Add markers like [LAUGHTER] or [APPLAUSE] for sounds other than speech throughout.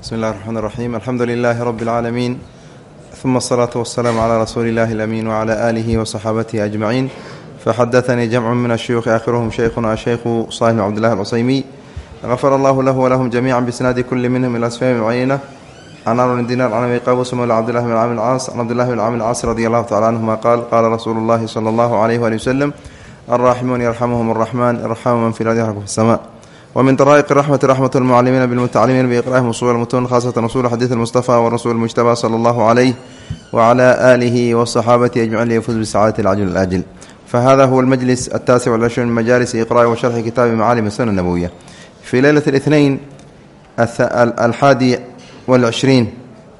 bismi illahi raxmaan iraxiim alxamdu lilaahi rabbi اlcaalamiin uma asalaatu wasalaamu calaa rasuuli illahi alamiin wcalaa aalihi wasaxaabatihi ajmaciin faxadaanii jamcu min ashuyuuqi aakhiruhum sheykhuna shaykhu salih bn cbdillahi alcusaymiy gafara allahu lahu walahum jamiica bisnaadi kulli minhum ila sfami mucayina can amr bn dinar can abi qabus mawla cbdillahi bn camr caas can cabdillahi bn camr caas radi allahu tacala canhuma qaal qaala rasuulu llahi sala allahu alayh waali wasalam alraaximuun yarxamuhum araxmaan irxamu man fi lardi yarxamkum fi sama wmin daraa'iq raxmati raxmat lmucalimiina bilmutacalimiin biiqraa'ihim usul lmutuun khasatan usul xadiid almustafa warasul mujtaba sala allahu calayh wacala aalihi wasaxaabatihi ajmaciin liyafuz bisacaadati alcajl alaajil fahada huwa almajlis altaasic walcishruun min majaalis iqra'i wa sharxi kitaabi macaalim asuna nabowiya fii leylat اlithnain alxaadi walcishriin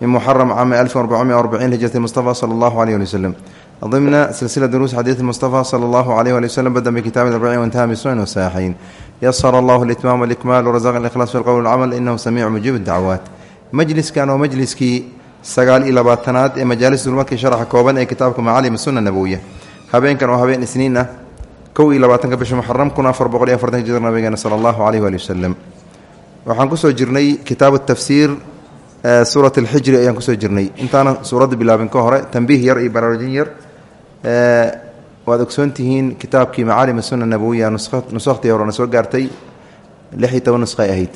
min muxaram caami alfi arbacumiya arbacin hijrati mustafa sala allahu aleyh ali waslem ضمن سلسلة دروس حديث المصطفى صلى الله عليه وآله وسلم بدأ بكتاب الأربعين وانتهى بالسنن والصحيحين يسر الله الإتمام والإكمال ورزق الإخلاص في القول والعمل إنه سميع مجيب الدعوات مجلس كان ومجلس كي سقال إلى باتنات مجالس دلمتك شرح كوبان أي كتابك معالم السنة النبوية هبين كانوا هبين سنين كو إلى باتنك بش محرم كنا فرب قولي أفرتن جدر نبينا صلى الله عليه وآله وسلم وحان كسو جرني كتاب التفسير سورة الحجر أيان كسو جرني انتانا سورة بلابن كهرة تنبيه ير إي براروجين ير waad ogsoon tihiin kitaabkii macaalim suna nabowiya nusaktii horena soo gaartay lix iyo toban nusqay ahayd.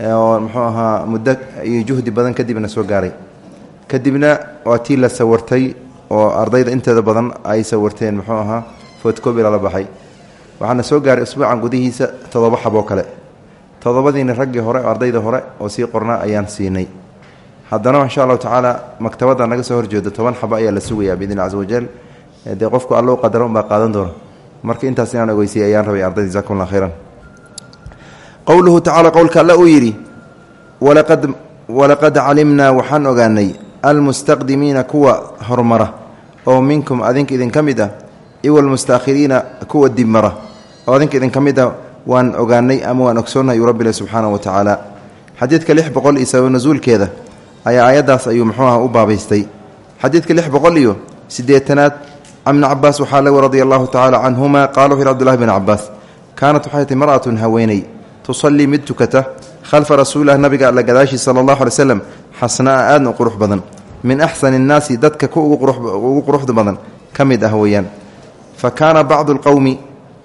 Oo muxuu ahaa muddo iyo juhdi badan kadibna soo gaaray. Kadibna waa tii la sawirtay oo ardayda inteeda badan ay sawirteen muxuu ahaa fotcobi lala baxay. Waxaana soo gaaray usbuucan gudihiisa toddoba xaboo kale. Toddobadiina raggii hore oo ardayda hore oo sii qornaa ayaan siinay. Haddana insha allahu tacaala maktabadda naga soo horjeedo toban xaba ayaa la sugayaa biidni casa wajal dee qofku allo qadaro unbaa qaadan doona. Marka intaas inaan ogeysay ayaan rabay arday jasakum allah khayran. Qowluhu tacala qowlka alla uu yidhi walaqad walaqad calimnaa waxaan ogaanay almustaqdimiina kuwa hormara oo minkum adinka idinka mid ah iwa almustaakhiriina kuwa dibmara oo adinka idinka mid ah waan ogaanay ama waan ogsoonnahay uu rabbi leh subxaanahu wa tacaala xadiidka lix boqol iyo sabab nasuulkeeda ayaa aayaddaas ayuu muxuu aha u baabaystay xadiidka lix boqol iyo siddeetanaad can ibni cabaas waxaa laga radia allahu tacaala canhuma qaala wuxu yhi abdullahi bn cabaas kaanat waxay mar'atun haweeney tusallii mid tukata khalfa rasuulilah nabiga alla gadaashii sala allahu alay slam xasnaa aadna u qurux badan. Min axsani innaasi dadka ku ugu quruxda badan ka mid ah weeyaan. Fa kaana bacdu alqowmi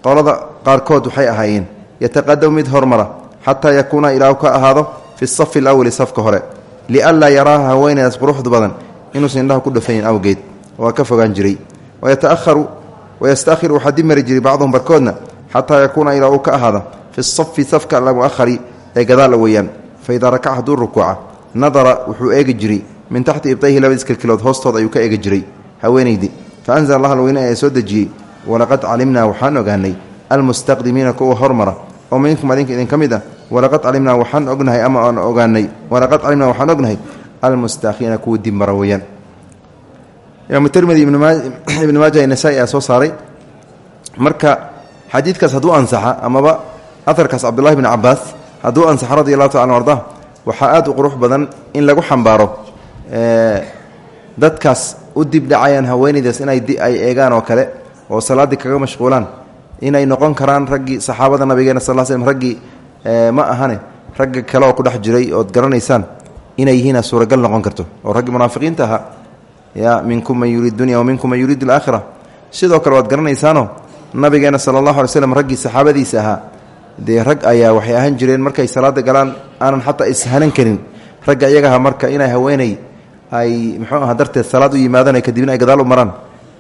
qolada qaarkood waxay ahaayeen yataqadamu mid hormara xataa yakuuna ilaahu ka ahaado fi safi alawali safka hore lianlaa yaraaha haweeneydaas quruxda badan inuusan indhaha ku dhafayn awgeed. Waa ka fogaan jiray wayasta'hiru waxaa dib mari jiray bacduhum barkoodna xataa yakuuna ilaa uu ka ahaada fi safi safka almu'ahari ee gadaala weeyaan fa idaa rakaca hadduu rukuuca nadara wuxuu eegi jiray min taxti ibtayhi labadiis kilkilood hoostood ayuu ka eegi jiray haweenaydii fa anzala allah alweyne ee soo dejiyey walaqad calimnaa waxaan ogaanay almustaqdimiina kuwa hormara oo minkum adinka idin ka mid ah walaqad calimnaa waxaan ognahay ama aan ogaanay walaqad calimnaa waxaan ognahay almustaakhiriina kuwa dibmara weeyaan imaamu tirmidi ibni maaja nasaa-i aa soo saaray. Marka xadiidkaas hadduu ansaxa amaba aharkaas cabdullahi bni cabaas hadduu ansaxa radi allahu taala arda waxaa aad u qurux badan in lagu xambaaro dadkaas u dibdhacayaan haweenaydaas inay ay eegaan oo kale oo salaaddii kaga mashquulaan inay noqon karaan raggii saxaabada nabigeena sal slm raggii ma ahane ragga kale oo ku dhex jiray ood garanaysaan inay yihiina suuragal noqon karto oo raggii munaafiqiinta ahaa ya minkum man yuriid dunya wa minkum man yuriid alaakhira sidoo kale waad garanaysaano nabigeena sala allahu alay slam raggii saxaabadiisa ahaa. Rag ayaa waxay ahaan jireen markay salaada galaan aanan xataa ishanan karin. Ragga iyagaha marka inay haweeney ay muxuu aha darteed salaad u yimaadaan kadibna ay gadaal u maraan.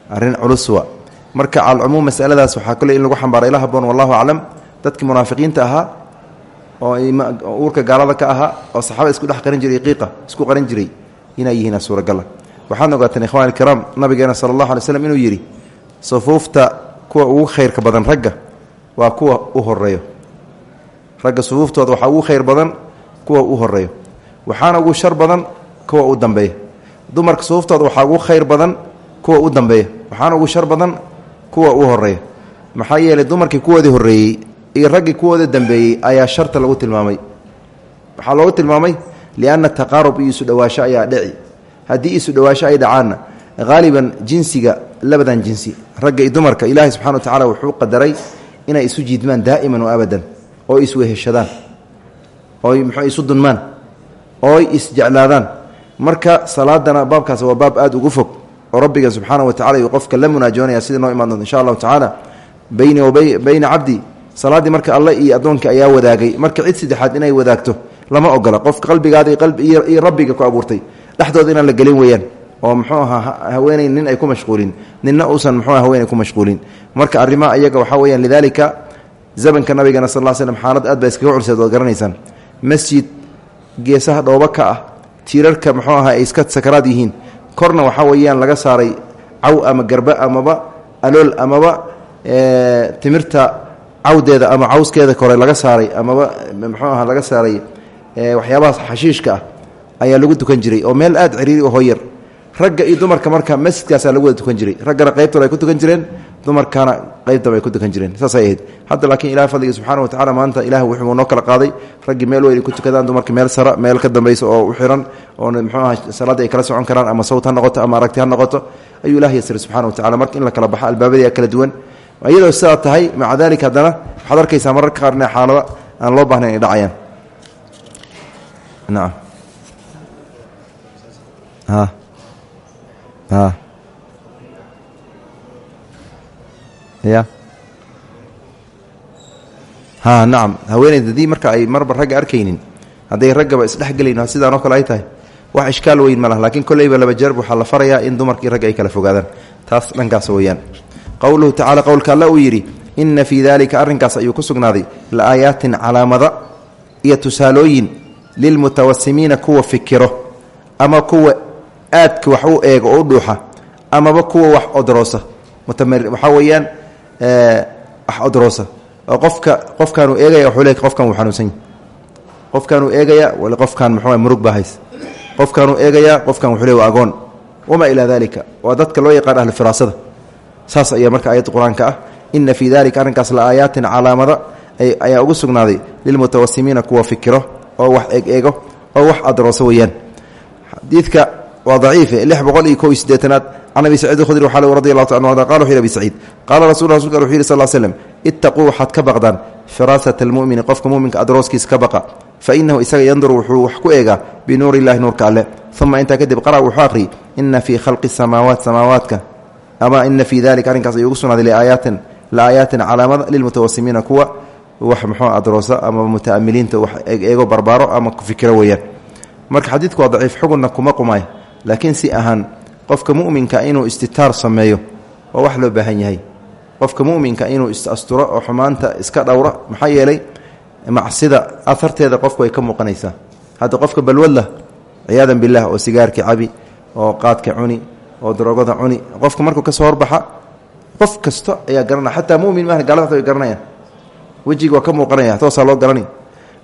Arrin culuswa marka calcumuum masaladaas waxaa kole in lagu xambaara ila haboon wallahu aclam. Dadkii munaafiqiinta ahaa oo uurka gaalada ka ahaa oo saxaabada isku dhex qarin jiray qiiqa isku qarin jiray inay yihiin suuragala waxaad ogaateen ikhwani ikraam nabigeena sala allahu alay slam inuu yidhi sufuufta kuwa ugu khayrka badan ragga waa kuwa u horeeyo ragga sufuuftooda waxaa ugu khayr badan kuwa u horeeyo waxaana ugu shar badan kuwa u dambeeya. Dumarka sufuuftooda waxaa ugu khayr badan kuwa u dambeeya. Waxaana ugu shar badan kuwa u horreeya maxaa yeelay dumarkii kuwoodii horreeyey iyo raggii kuwooda dambeeyey ayaa sharta lagu tilmaamay. Waxaa loogu tilmaamay lianna taqaarub iyo isu dhowaasho ayaa dhici haddii isu dhowaasho ay dhacaanna haaliban jinsiga labadan jinsi ragga iyo dumarka ilaahay subxana wa tacala wuxuu qadaray inay isu jiidmaan daa'iman wa abadan oo isweheshadaan oo muxuu isu dunmaan ooy isjeclaadaan marka salaadana baabkaas waa baab aada ugu fog oo rabbiga subxaana wa tacala uu qofka la munaajoonaya sidii noo imaan insha allahu tacaala bayni wa bayna cabdi salaaddii marka alle iyo addoonka ayaa wadaagay. Marka cid saddexaad inay wadaagto lama ogola qofka qalbigaada iyo rabbiga ku abuurtay dhexdooda inaan la gelin weeyaan oo muxuu ahaa haweeney nin ay ku mashquulin ninna uusan muxuu haweeney ku mashquulin. Marka arrimaha iyaga waxaa weyaan lidaalika zamanka nabigana sal l slm xaalad aad ba iskaga culseed oad garanaysaan. Masjid geesaha dhooba ka ah tiirarka ahaa ay iska sakaraad yihiin. Korna waxaa weeyaan laga saaray caw ama garba amaba alool amaba timirta cawdeeda ama cawskeeda kore laga saaray amaba muxuu aha laga saaray waxyaabahaas xashiishka ah ayaa lagu dukan jiray oo meel aad ciriiri oo hoyar ragga iyo dumarka marka masjidkaasaa lagu wada tukan jiray. Raggana qaybtooda ay ku tukan jireen dumarkana qaybtaba ay ku tukan jireen. Saasay ahayd. Hadda laakiin ilahay fadliga subxana watacala maanta ilah wuxuu noo kala qaaday. Raggii meel weyn ku tukadaan dumarka meel sara meel ka dambaysa oo u xiran oo muxuu aha salaaddii ay kala socon karaan ama sawt ha noqoto ama aragti ha noqoto ayuu ilah yasiray subxana wa tacala marka in la kala baxo albaabadii kala duwan. Iyadoo sidaa tahay maca dalika haddana waxaad arkaysaa mararka qaar inay xaalado aan loo baahnayn ay dhacayaan. Nacam nacam haweeneyd haddii marka ay marba ragga arkaynin hadday raggaba isdhexgelayn sidaan oo kale ay tahay wax ishkaal weyn ma laha lakiin kolleyba laba jeerb waxaa la farayaa in dumarkii ragga ay kala fogaadaan. Taas dhankaas weeyaan. Qowluhu tacala qowlka alla uu yidhi inna fii daalika arrinkaas ayuu ku sugnaaday la aayaatin calaamada iyo tusaalooyin lilmutawasimiina kuwa fikiro ama kuwa aadka wax u eego oo u dhuuxa amaba kuwa wax odroosa. Waxaa weeyaan wax odroosa. Oo qofka qofkaanuu eegaya wuxuu qofkan wuu xanuunsanya qofkaanuu eegaya wali qofkan muxuu murug baa hays qofkaanuu eegaya qofkan wuxuu waa agoon. Wamaa ilaa dalika waa dadka loo yaqaan ahlu firaasada saas ayaa marka aayadda qur'aanka ah. Ina fii dalika arrinkaas la aayaatin calaamada ayaa ugu sugnaaday. Lilmutawasimiina kuwa fikiro oo wax eeg-eego oo wax adrooso weeyaan. Xadiidka waa daciife lix boqol iyo kow sideetanaad can abi khudri waxaa lg radi allahu ta anu qala wuxu yhi abi saciid qaala rasul rasulka wuxu yidhi sal ka baqdaan firaasata almumini qofka muminka adrooskiisa ka baqa fa inahu isaga yanduru wuxuu wax ku eegaa binuuri illahi nuurka alle uma intaa kadib qara wuxuu aqhriyy ina fii khalqi samaawaat samaawaadka ama ina fii dalika arrinkaas ayuu ugu sugnaaday liaayaatin laayaatin calaamada lilmutawasimiina kuwa wax muxuu adroosa ama mutaamiliinta wax eego barbaaro ama kufikiro weeyaan. Marka xadiidku waa daciif xugunna kuma qumay laakiin si ahaan qofka muminka inuu istitaar sameeyo waa wax loo baahan yahay. Qofka muminka inuu is-asturo oo xumaanta iska dhowra maxaa yeelay macsida aharteeda qofku ay ka muuqanaysaa. Hadda qofka balwadlah ciyaadan bilah oo sigaarka cabi oo qaadka cuni oo darogada cuni qofka markuu ka soo horbaxa qof kasta ayaa garanaya xataa mumin ma gaalada way garanayaan. Wejiga ka loo garanay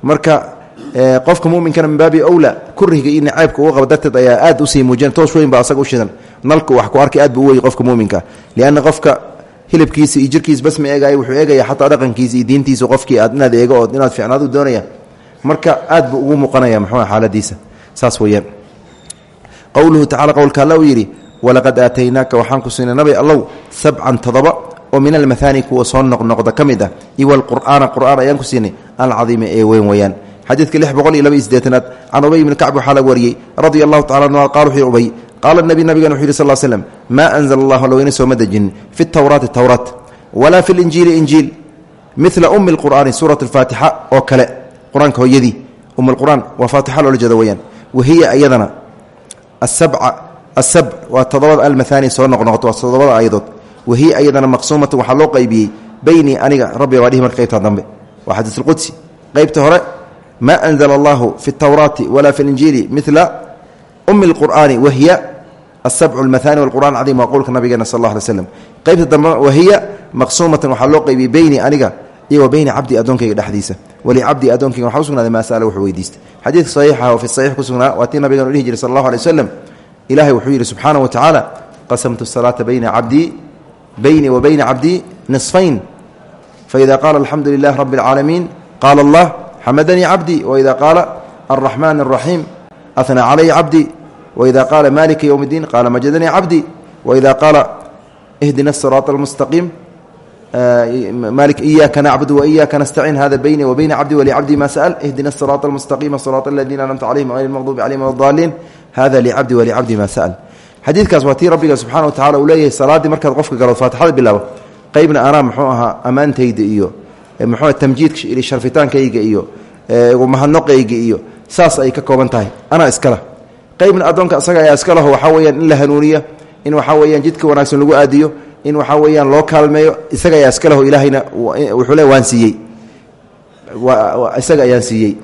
marka qofka muminkana min baabi awla kuriga iyo nacaybka uga qaba darteed ayaa aad u sii muujiyan toos weyn baa asaga shidan. Nalka wax ku arkay aad buu wey qofka muminka lianna qofka hilibkiisa iyo jirkiisa bas ma eegaya wuxuu eegaya xataa dhaqankiisa iyo diintiisa qofkii aad inaad eego oo inaad ficnaadu doonaya. Marka aad buu ugu muuqanaya muxuu xaaladiisa. Saas weeyaan. Qowluhu tacala qowlka alla uu walaqad aataynaaka waxaan ku siinay nabi allow sabcan todoba oo min almahaani kuwa soo noqnoqda ka ah iwa alqur'aana qur'aan ayaan ku siinay alcadiima weyn weeyaan xadiidka lix boqol iyo laba iyo sideetanaad can ubay ibni kacb waxaa laga wariyey radia allahu tacala anhu qala wuxuu ubay qaala nabi nabigan wuxu yidhi sal l slem maa anzala allahu alloweyne sooma dejinin fi tawraati towraat walaa fi linjiili injiil. Mila ummi lqur'aani suurat alfaatixa oo kale. Qur'aanka hooyadii um lqur'aan waa faatixa loola jeeda weyaan wahiya iyadana asabc waa todobada almahaani soo noqnoqoto waa todobada ayadood wahiya iyadana maqsuumatan waxaa loo qaybiyey beynii aniga rabbiga waa dhihi marka qaybta dambe. Waa xadiis alqudsi qaybta hore maa anzala allahu fi tawraati walaa fi linjiili mila ummi lqur'aani wahiya asabcu almahaani walqur'an cadiim waa qowlka nabigeena sal allah alay slam qaybta dambe wahiya maqsuumatan waxaa loo qaybiyey beynii aniga iyo wa beyna cabdi addoonkayga dhexdiisa. Walicabdi addoonkayga waxaa u sugnaaday maa sa'ala wuxuu weydiistay. Xadiidka saxiixa oo fi saxiix ku sugnaa waa tii nabigan u dhihi jiray sal allahu alay waslem ilahay wuxuu yidhi subxaana wa tacaala qasamtu salaata bayna cabdii beynii wa bayna cabdii nisfayn. Faida qaala alxamdu lilah rabi اlcaalamiin qaala allah xamadanii cabdii waida qaala alraxmaan الraxiim ahnaa calaya cabdii waida qaala malika ywm اddiin qaala majadanii cabdii waida qaala ihdina الsiraaط اlmustaqiim malik iyaaka nacbudu waiyaaka nastaciin hada bayni wa bayna cabdi walicabdi ma sa'l ihdina asiraata almustaqiima siraata aladiina anamta calayhim hayr lmaqdubi calayhim wadaaliin hada licabdi walicabdi ma sa'l xadiidkaas waa tii rabbiga subxana wa tacala uu leeyahay salaaddii markaad qofka galo faatixada bilaabo qeybna anaa muxuu ahaa ammaantayda iyo muxuu tamjiidka ili sharfitaankayga iyo mahadnoqayga iyo saas ay ka kooban tahay. Anaa iskala. Qeybna addoonka isaga ayaa iska laho waxaa in la hanuuniya in waxaa weyaan jidka wanaagsan lagu aadiyo in waxaa weyaan loo kaalmeeyo. Isaga ayaa iska ilaahayna wuxuu le waan siiyey. Isaga ayaan siiyey.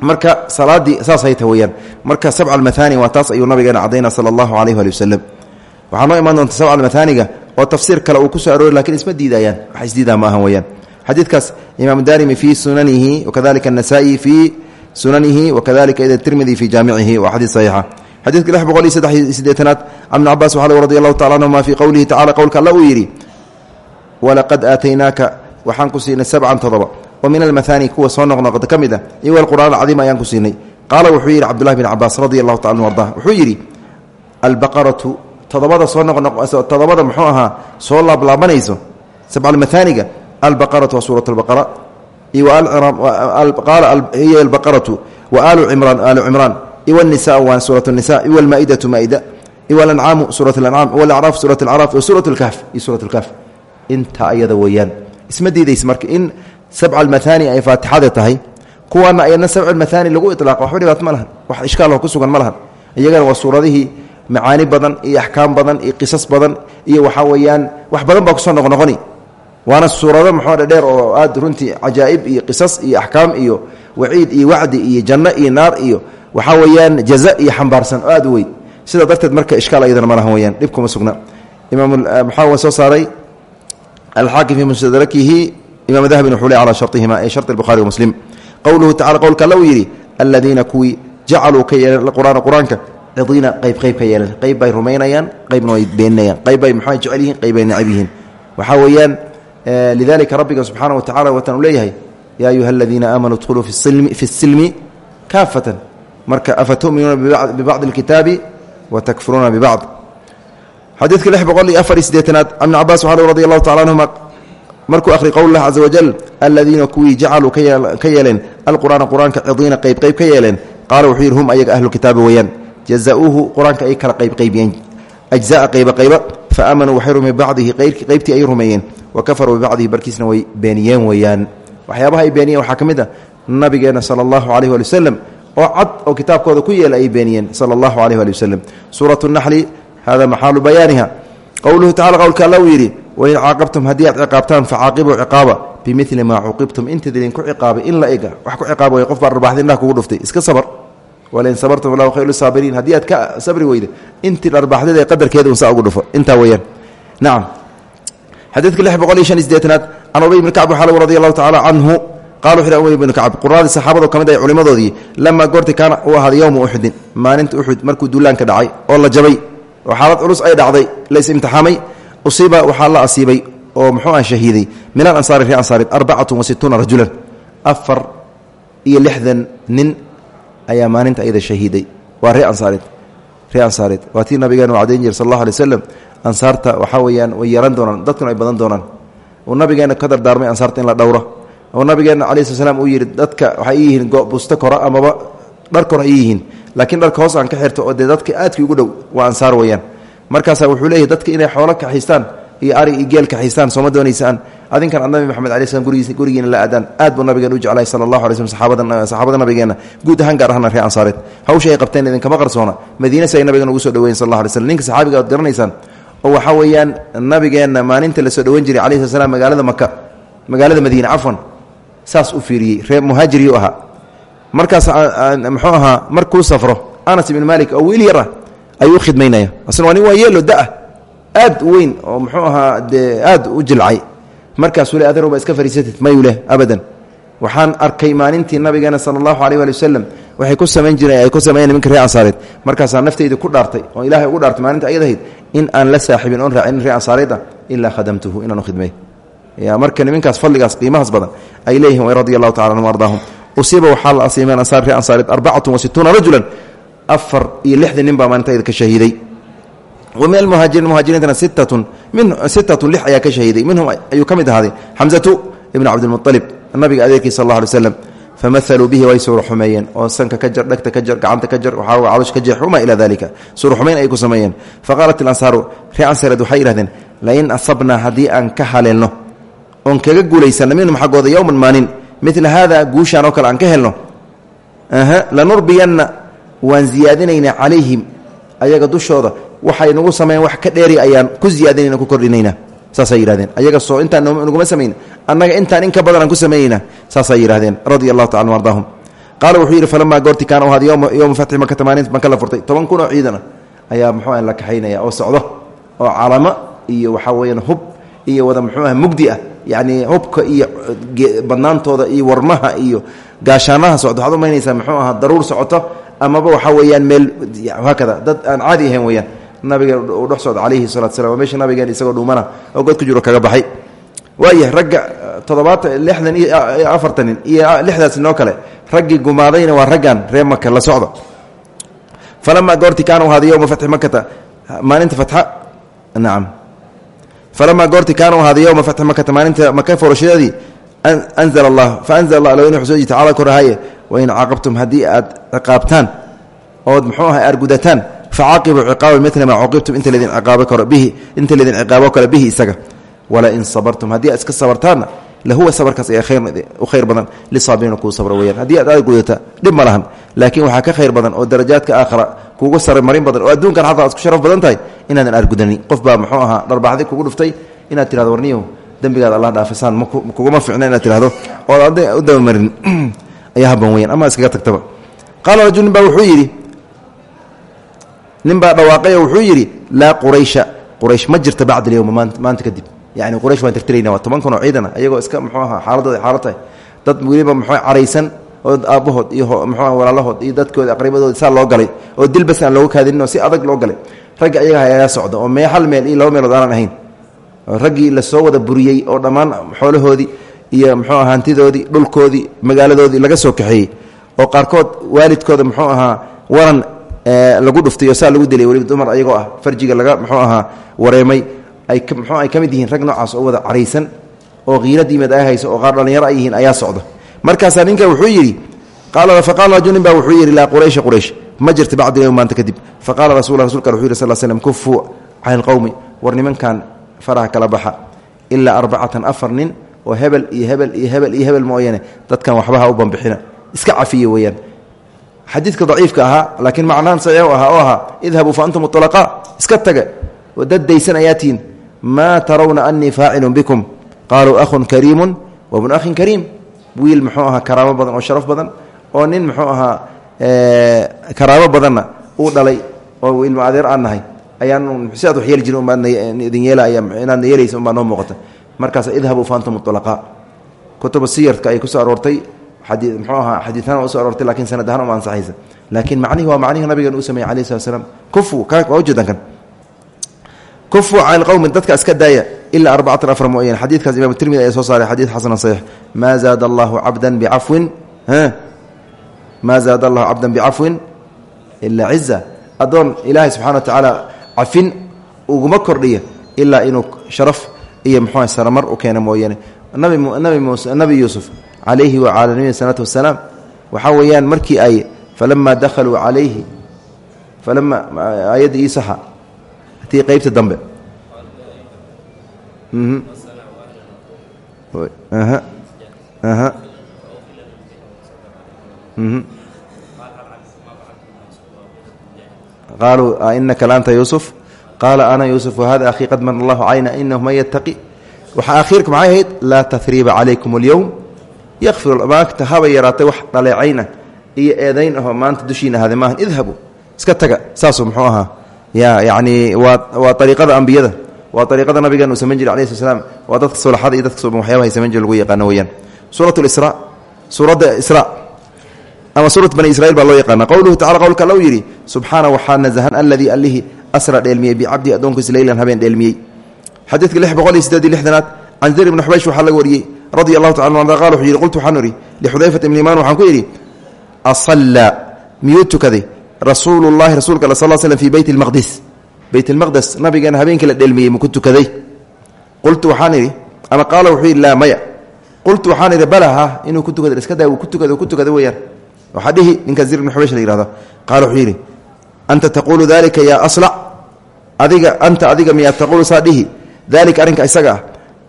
Marka salaadii saasay ta weyaan marka sabca almahaani waa taas ayuu nabigeena cadayna sala allahu calayh ali wasalam waxaa noo imaan doonta sabca almahaaniga oo tafsiir kale uu ku soo aroori laakiin isma diidayaan. Wax isdiidaa ma ahan weyaan xadiidkaas imaam darimi fii sunanihi wakadalika anasaa'i fii sunanihi wakadalika ida tirmidi fii jaamicihi waa xadiid saxiixa. Xadiidka lix boqol iyo saddex iyo sideetanaad can ibn cabaas waxaa lg radi allahu tacala anhuma fii qowlihi tacala qowlka alla uu yidhi walaqad aataynaaka waxaan ku siinay sabcan todoba oo min almahaani kuwa soo noqnoqda ka mid ah iyo walqur'aan alcadiim ayaan ku siinay. Qaala wuxuu yidhi cabdullahi bin cabaas radi allahu taala anu arda wuxuu yidhi albaqaratu todobada soo noqtodobada muxuu ahaa soo laablaabanayso sabcalmahaaniga albaqaratu waa albaqara hiy albaqaratu wa aalu cimraan aalu cimraan iw nisa waa suurat nisa iw almaa'idatu maa'ida iw alancaamu suurat alancaam iw suurat alcaraaf iyo suurat lkahf iyo suurat lkahf inta ayada weeyaan isma diidaysa marka in sabca almahaani ay faatixada tahay kuwaana ayadna sabca almahaani lagu ilaaqa waxba dhibaato ma lahan wax ishkaal ku sugan ma lahan iyagana waa suuradihii macaani badan iyo axkaam badan iyo qisas badan iyo waxaa weeyaan wax badan baa ku soo noqnoqoni waana suurado mxuu dhadheer oo aad runtii cajaa'ib iyo qisas iyo axkaam iyo waciid iyo wacdi iyo janno iyo naar iyo waxaa weeyaan jaza iyo xambaarsan oo aad u weyn. Sidaa darteed marka ishkaal ayadana ma lahan weyaan dhib kuma sugna. Imaammaxa ah, waa soo saaray alxaakim fii mustadrakihi imaam dahabin wuxuu le calaa sharطihima ay shari bukhaari wamuslim qowluhu tacala qowlka alla uu yidhi aladiina kuwii jacaluu ka yeeleen qur'aana qur'aanka cidiina qayb qayb ka yeeleen qayb bay rumaynayaan qaybna way beeninayaan qayb bay maxaa jecel yihiin qayb bay necab yihiin. Waxaa weeyaan lidalika rabbiga subxaana wa tacala watan uu leeyahay yaa ayuha aladiina aamanuu idkhuluu fi اsilmi kaafatan. Marka afa tu'minuuna bibacdi اlkitaabi wa takfuruuna bibacd xadiidka lix boqol iyo afar iyo sideetanaad ibn cabaas waxaa radi allahu tacala anhuma markuu akhri qowl lah caza wajal aladiina kuwii jacaluu ka yeeleen alqur'aana qur'aanka cidiina qayb ka yeeleen qaala wuxuu yidhi hum ayaga ahlukitaabi weeyaan. Jazauuhu qur'aanka ay kala qaybqaybiyeen ajzaa qayba qayba fa aamanuu waxay rumeen bacdihi qaybtii ay rumeeyeen wa kafaruu bibacdihi barkiisna way beeniyeen weeyaan. Waxyaabaha ay beeniyeen waxaa ka mid ah nabigeenna sala allahu calayh ali wasalam oo cad oo kitaabkooda ku yeela ay beeniyeen sala allahu calayh ali wasalam suuratu naxli hada maxaalu bayaaniha. Qowluhu tacala qowlka alla uu yidhi wain caaqabtum haddii aad ciqaabtaan facaaqibuu ciqaaba bimili maa cuqibtum. Intaad idinku ciqaabay in la ega wax ku ciqaaba way qof baa dharbaaxda indhaha kugu dhuftay. Iska sabar. Walain sabartum lahu khayru saabiriin. Haddii aad ka sabri weyda intii dharbaaxdada ee qadarkeeda unsa ugu dhufo. Intaa weeyaan. Nacam xadiidka lix boqol iyo shan iyo sideetanaad can ubay bni kacb waxaa radi allahu tacaala canhu qala wuxu ubay bnu kacb quraadii saxaabado ka mid ay culimmadoodii lamaa goorti kaana uu ahaaday yowma uxudin maalinta uxud markuu duulaanka dhacay oo la jabay oo xaalad culus ay dhacday lays imtixaamay usiiba waxaa la asiibay oo muxuu ah shahiiday min alansaari ree ansaareed arbacatun wa situuna rajulan afar iyo lixdan nin ayaa maalinta ayada shahiiday waa ree ansaareed ree ansaareed waa tii nabigeenu ansaarta waxaa weeyaan way yaran doonaan dadkuna ay badan doonaan. Uu nabigeena ka dardaarmay ansaarta in la dhowro. Oo nabigeena calayi sl uu yidhi dadka waxay ii yihiin busto kora amaba dhar kora ay yihiin. Laakiin dharka hoos aan ka xirto oo dadka aadkii ugu dhow waa ansaar weeyaan. Markaasaa wuxuu leeyahy dadka inay xoolo kaxiistaan iyo ari iyo geel kaxiistaan sooma doonaysaan. Adinkan ad nabi maxamed alai slam gurigiis gurigiina la aadaan aad buu nabigeen u jeclahay sala allahu alay slm saxaabada nabigeenna guud ahaan gaar ahaan ree ansaareed. Hawsha qabteen idinkama qarsoona. Madiina si ay nabigeena ugu soo dhaweyen sal allah alay ninka saxaabiga ad garanaysaan oo waxaa weeyaan nabigeenna maalinta la soo dhowan jiray alayhi sl magaalada maka magaalada madiine cafwan saas u fiiriyey ree muhaajiriyu ahaa. Markaas muxuu ahaa markuu safro anas ibn malik oo wiil yar ah ayuu khidmaynaya. Asna nin waa yeelo da'ah aad weyn oo muxuu ahaa aad u jilcay. Markaasuu le adarowba iska fariisatid mayuu leh abadan. Waxaan arkay maalintii nabigeena sala allahu alayh ali wasalam waxay ku samayn jireen ay ku sameeyeen niminka ree ansaareed. Markaasaa naftayda ku dhaartay oo ilaahay ugu dhaartay maalinta ayadahayd in aan la saaxibin oon raacin ree ansaareed ah khadamtuhu inaan u khidmay. Marka niminkaas fadligaas qiimahaas badan ay leeyihiin way radi allahu tacala anhum ardaahum. Usiiba waxaa la asiimeen ansaar ree ansaareed arbacatun rajulan. Afar iyo nin baa maalinta ka shahiiday. Wa min almuhaajiriin muhaajiriintana sittatun min sittatun lix ayaa ka shahiiday. Minhum ayuu ka mid ahaaday xamsatu ibnu cabdilmualib nabiga adeerkiis sal alla alay famaluu bihi way suura xumeeyeen oo sanka ka jar dhegta ka jar gacanta ka jar waxaa calosh ka jeex wamaa ilaa dalika suura xumayn ay ku sameeyeen faqaalat ilansaaru ree ansareed waxay yidhahdeen lain asabnaa haddii aan ka haleelno oon kaga guulaysanno minhum xaggooda yowman maalin midla haada guushaan oo kale aan ka helno lanurbiyanna waan ziyaadinaynaa calayhim ayaga dushooda waxay nagu sameeyeen wax ka annaga intaan in ka badan aan ku samaynayna saasay yidhahdeen radia allahu tacala ardaahum wuxuu yidhi falamaa goorti kaana u ahaaday yowma fatxi makata maalinta maka la furtay. Toban kun oo ciidan ah ayaa muxuu la kaxaynaya oo socdo oo calamo iyo waxaa weeyaan hub iyo wada muxuu ah mugdi ah. Yacni hubka iyo badnaantooda iyo warmaha iyo gaashaanaha socdo. Waxaad umaynaysaa muxuu ahaa daruur socoto amaba waxaa weeyaan meel haakada dad aan caadi ahayn weeyaan. Nabiga uu dhex calayhi salatu slam meesha nabigeen isagoo dhuumana oo god jiro kaga baxay waaya ragga toddobaatan lixdan iyo afartan nin iyo lixdaas ninoo kale raggii gumaadayna waa raggan reer maka la socdo. Falamaa goorti kaana u ahaaday yowma fatxi makata maalinta fatxa? Nacam falamaa goorti kaana u ahaaday yowma fatxi makata maalinta maka forashadeedii anzla allah faanzla allah alweyne wuxuu soo korahaye wain caaqabtum haddii aad ciqaabtaan ood muxuu ahay argudataan facaaqibu ciqaaba mila maa cuqibtum inta ledin ciqaabo karo inta ledin ciqaabo kale bihi isaga walain sabartum haddii aad iska sabartaanna lahuwa sabarkaas ayaa u khayr badan lisaabiriina kuu sabra weyaan haddii aad aad gudata dhib ma lahan laakiin waxaa ka khayr badan oo darajaadka aakhira kuuga sare marin badan oo adduunkan xataa aad ku sharaf badan tahay inaadan aargudanin qof baa muxuu ahaa dharbaxdi kugu dhuftay inaad tirahdo warniyow dembigaad allah dhaafisaan kuguma ficna inaad tirahdo ood u dabamarin ayaa haban weyaan ama iskaga tagtaba qaala rajul nin baa wuxuu yidhi nin baa dhawaaqay oo wuxuu yidhi laa quraysha quraysh ma jirta bacda alyowma maanta kadib yani quraysh waan tirtirayna waa toban kun oo ciidan ah ayagoo iska muxuu ahaa xaaladooda xaalad tahay dad weliba muxuu caraysan oo aabbahood iyo muxuu walaalahood iyo dadkooda aqribadooda saa loo galay oo dil bas aan looga si adag loo galay. Ragga ayaga ayaa socda oo mee hal meel iyo laba meelood aanan ahayn. Raggii la soo wada buriyey oo dhammaan xoolahoodii iyo muxuu aha hantidoodii dhulkoodii magaaladoodii laga soo kaxeeyey. Oo qaarkood waalidkooda muxuu ahaa waran lagu dhuftay saa lagu dilay weliba dumar ayagoo ah farjiga laga muxuu ahaa wareemay ay mxuu ay ka mid yihiin rag noocaas oo wada caraysan oo kiiradiimad ay hayso oo qaar dhallinyaro ay yihiin ayaa socda. Markaasaa ninka wuxuu yidhi faqaala rajulin ba wuxuu yidhi laa quraysha quraysh ma jirta yowm maanta kadib. Faqala rasul rasulka wuxuu yidhi sal slm kufuu can ilqowmi war nimankan faraha kala baxa ilaa arbacatan afar nin oo hebel iyo hebel iyo hebel iyo hebel mooyane dadkan waxbaha u bambixina iska cafiye weeyaan. Xadiidka daciifka ahaa laakiin macnahan saxiix ahaa oo ahaa idhabuu fa antum ulaqaa iska taga oo dad daysan maa tarawna anii faacilun bikum? Qaaluu ahun kariimu wabnu ahin kariim wiil muxuu ahaa karaamo badan oo sharaf badan oo nin muxuu ahaa karaamo badanna uu dhalay oo ilmo adeer aan nahay. Ayaan si aad wax yeeli jirin ubaadidin yeelaya inaadna yeelaysa unbaa noo muuqata. Markaas idhabuu fa antum ulaqaa kutuba siyarka ay ku soo aroortay mxuu ahaa xadiiana uso aroortay laakiin sanad ahaan uma ansaxaysa. Laakiin macnihi waa macnihi nabigan uu kufu can qowmi dadka iska daaya ilaa arbacatan afar mooyane xadiidkaas imam tirmidi ayaa soo saaray xadiid xasanan saxiix maa zaada allahu cabdan bicafwin maa zaada allahu cabdan bicafwin ilaa ciza addoon ilaahay subxana wa tacaala cafin uguma kordhiya ilaa inuu sharaf iyo muxuu saramar u keena mooyane nabi yuusuf calayhi wacala nabiyi salaatu wasalaam waxaa weeyaan markii ay falamaa dakhaluu calayhi falama aayadda iisaxa tii qeybta dambe. Qaaluu ainaka laanta yuusuf? Qaala ana yuusuf wahada akhii qad mana allahu cayna inahu man yataqi waxaa akhiirka maxay ahayd laa tahriiba calaykum alyowm yakfir maagta haba yaraatay wax dhaleecayn ah iyo eedayn ahoo maanta dushiina ahaaday maahan iska taga saasuu muxuu ahaa ya yacni waa ariiqada ambiyada. Waa ariiqada nabigan uu samayn jiray alai sl slam waa dadka sulaxada iyo dadka suban waxyabahay samayn jir lagu yaqaano weyaan suurat lisra suuradda isra ama suurat bani israiil baa loo yaqaana qowluhu tacala qowlka alla u yidhi subxaana waxaa nazahan aladii allihii asra dheelmiyey bicabdi addoonkiisa leylan habeen dheelmiyey. Xadiidka lix boqol iyo sideed iyo lixdanaad can zar ibni xubaysh waxaa laga wariyey radia allahu taala anu qal wuxuu yidhi qultu waxaan idhi lixudayfata ibni imaan waxaan ku yidhi asallaa miyuu tukaday rasuulu llahi rasuulka all sal slm fii beyt lmaqdis baytlmaqdes nabigeena habeenkii la dheelmiyey maku tukaday. Qultu waxaan idhi ama qaala wuxuu yidhi laa maya. Qultu waxaan idhi balaha inuu ku tukada iska daa uu ku tukada ku tukada weyaan waxaa dhihi ninka zir ibn xubaysh la yihahdo qaala wuxuu yidhi anta taquulu dalika yaa aslac adiga anta adiga miyaa taquulu saa dhihi? Dalika arrinka isaga ah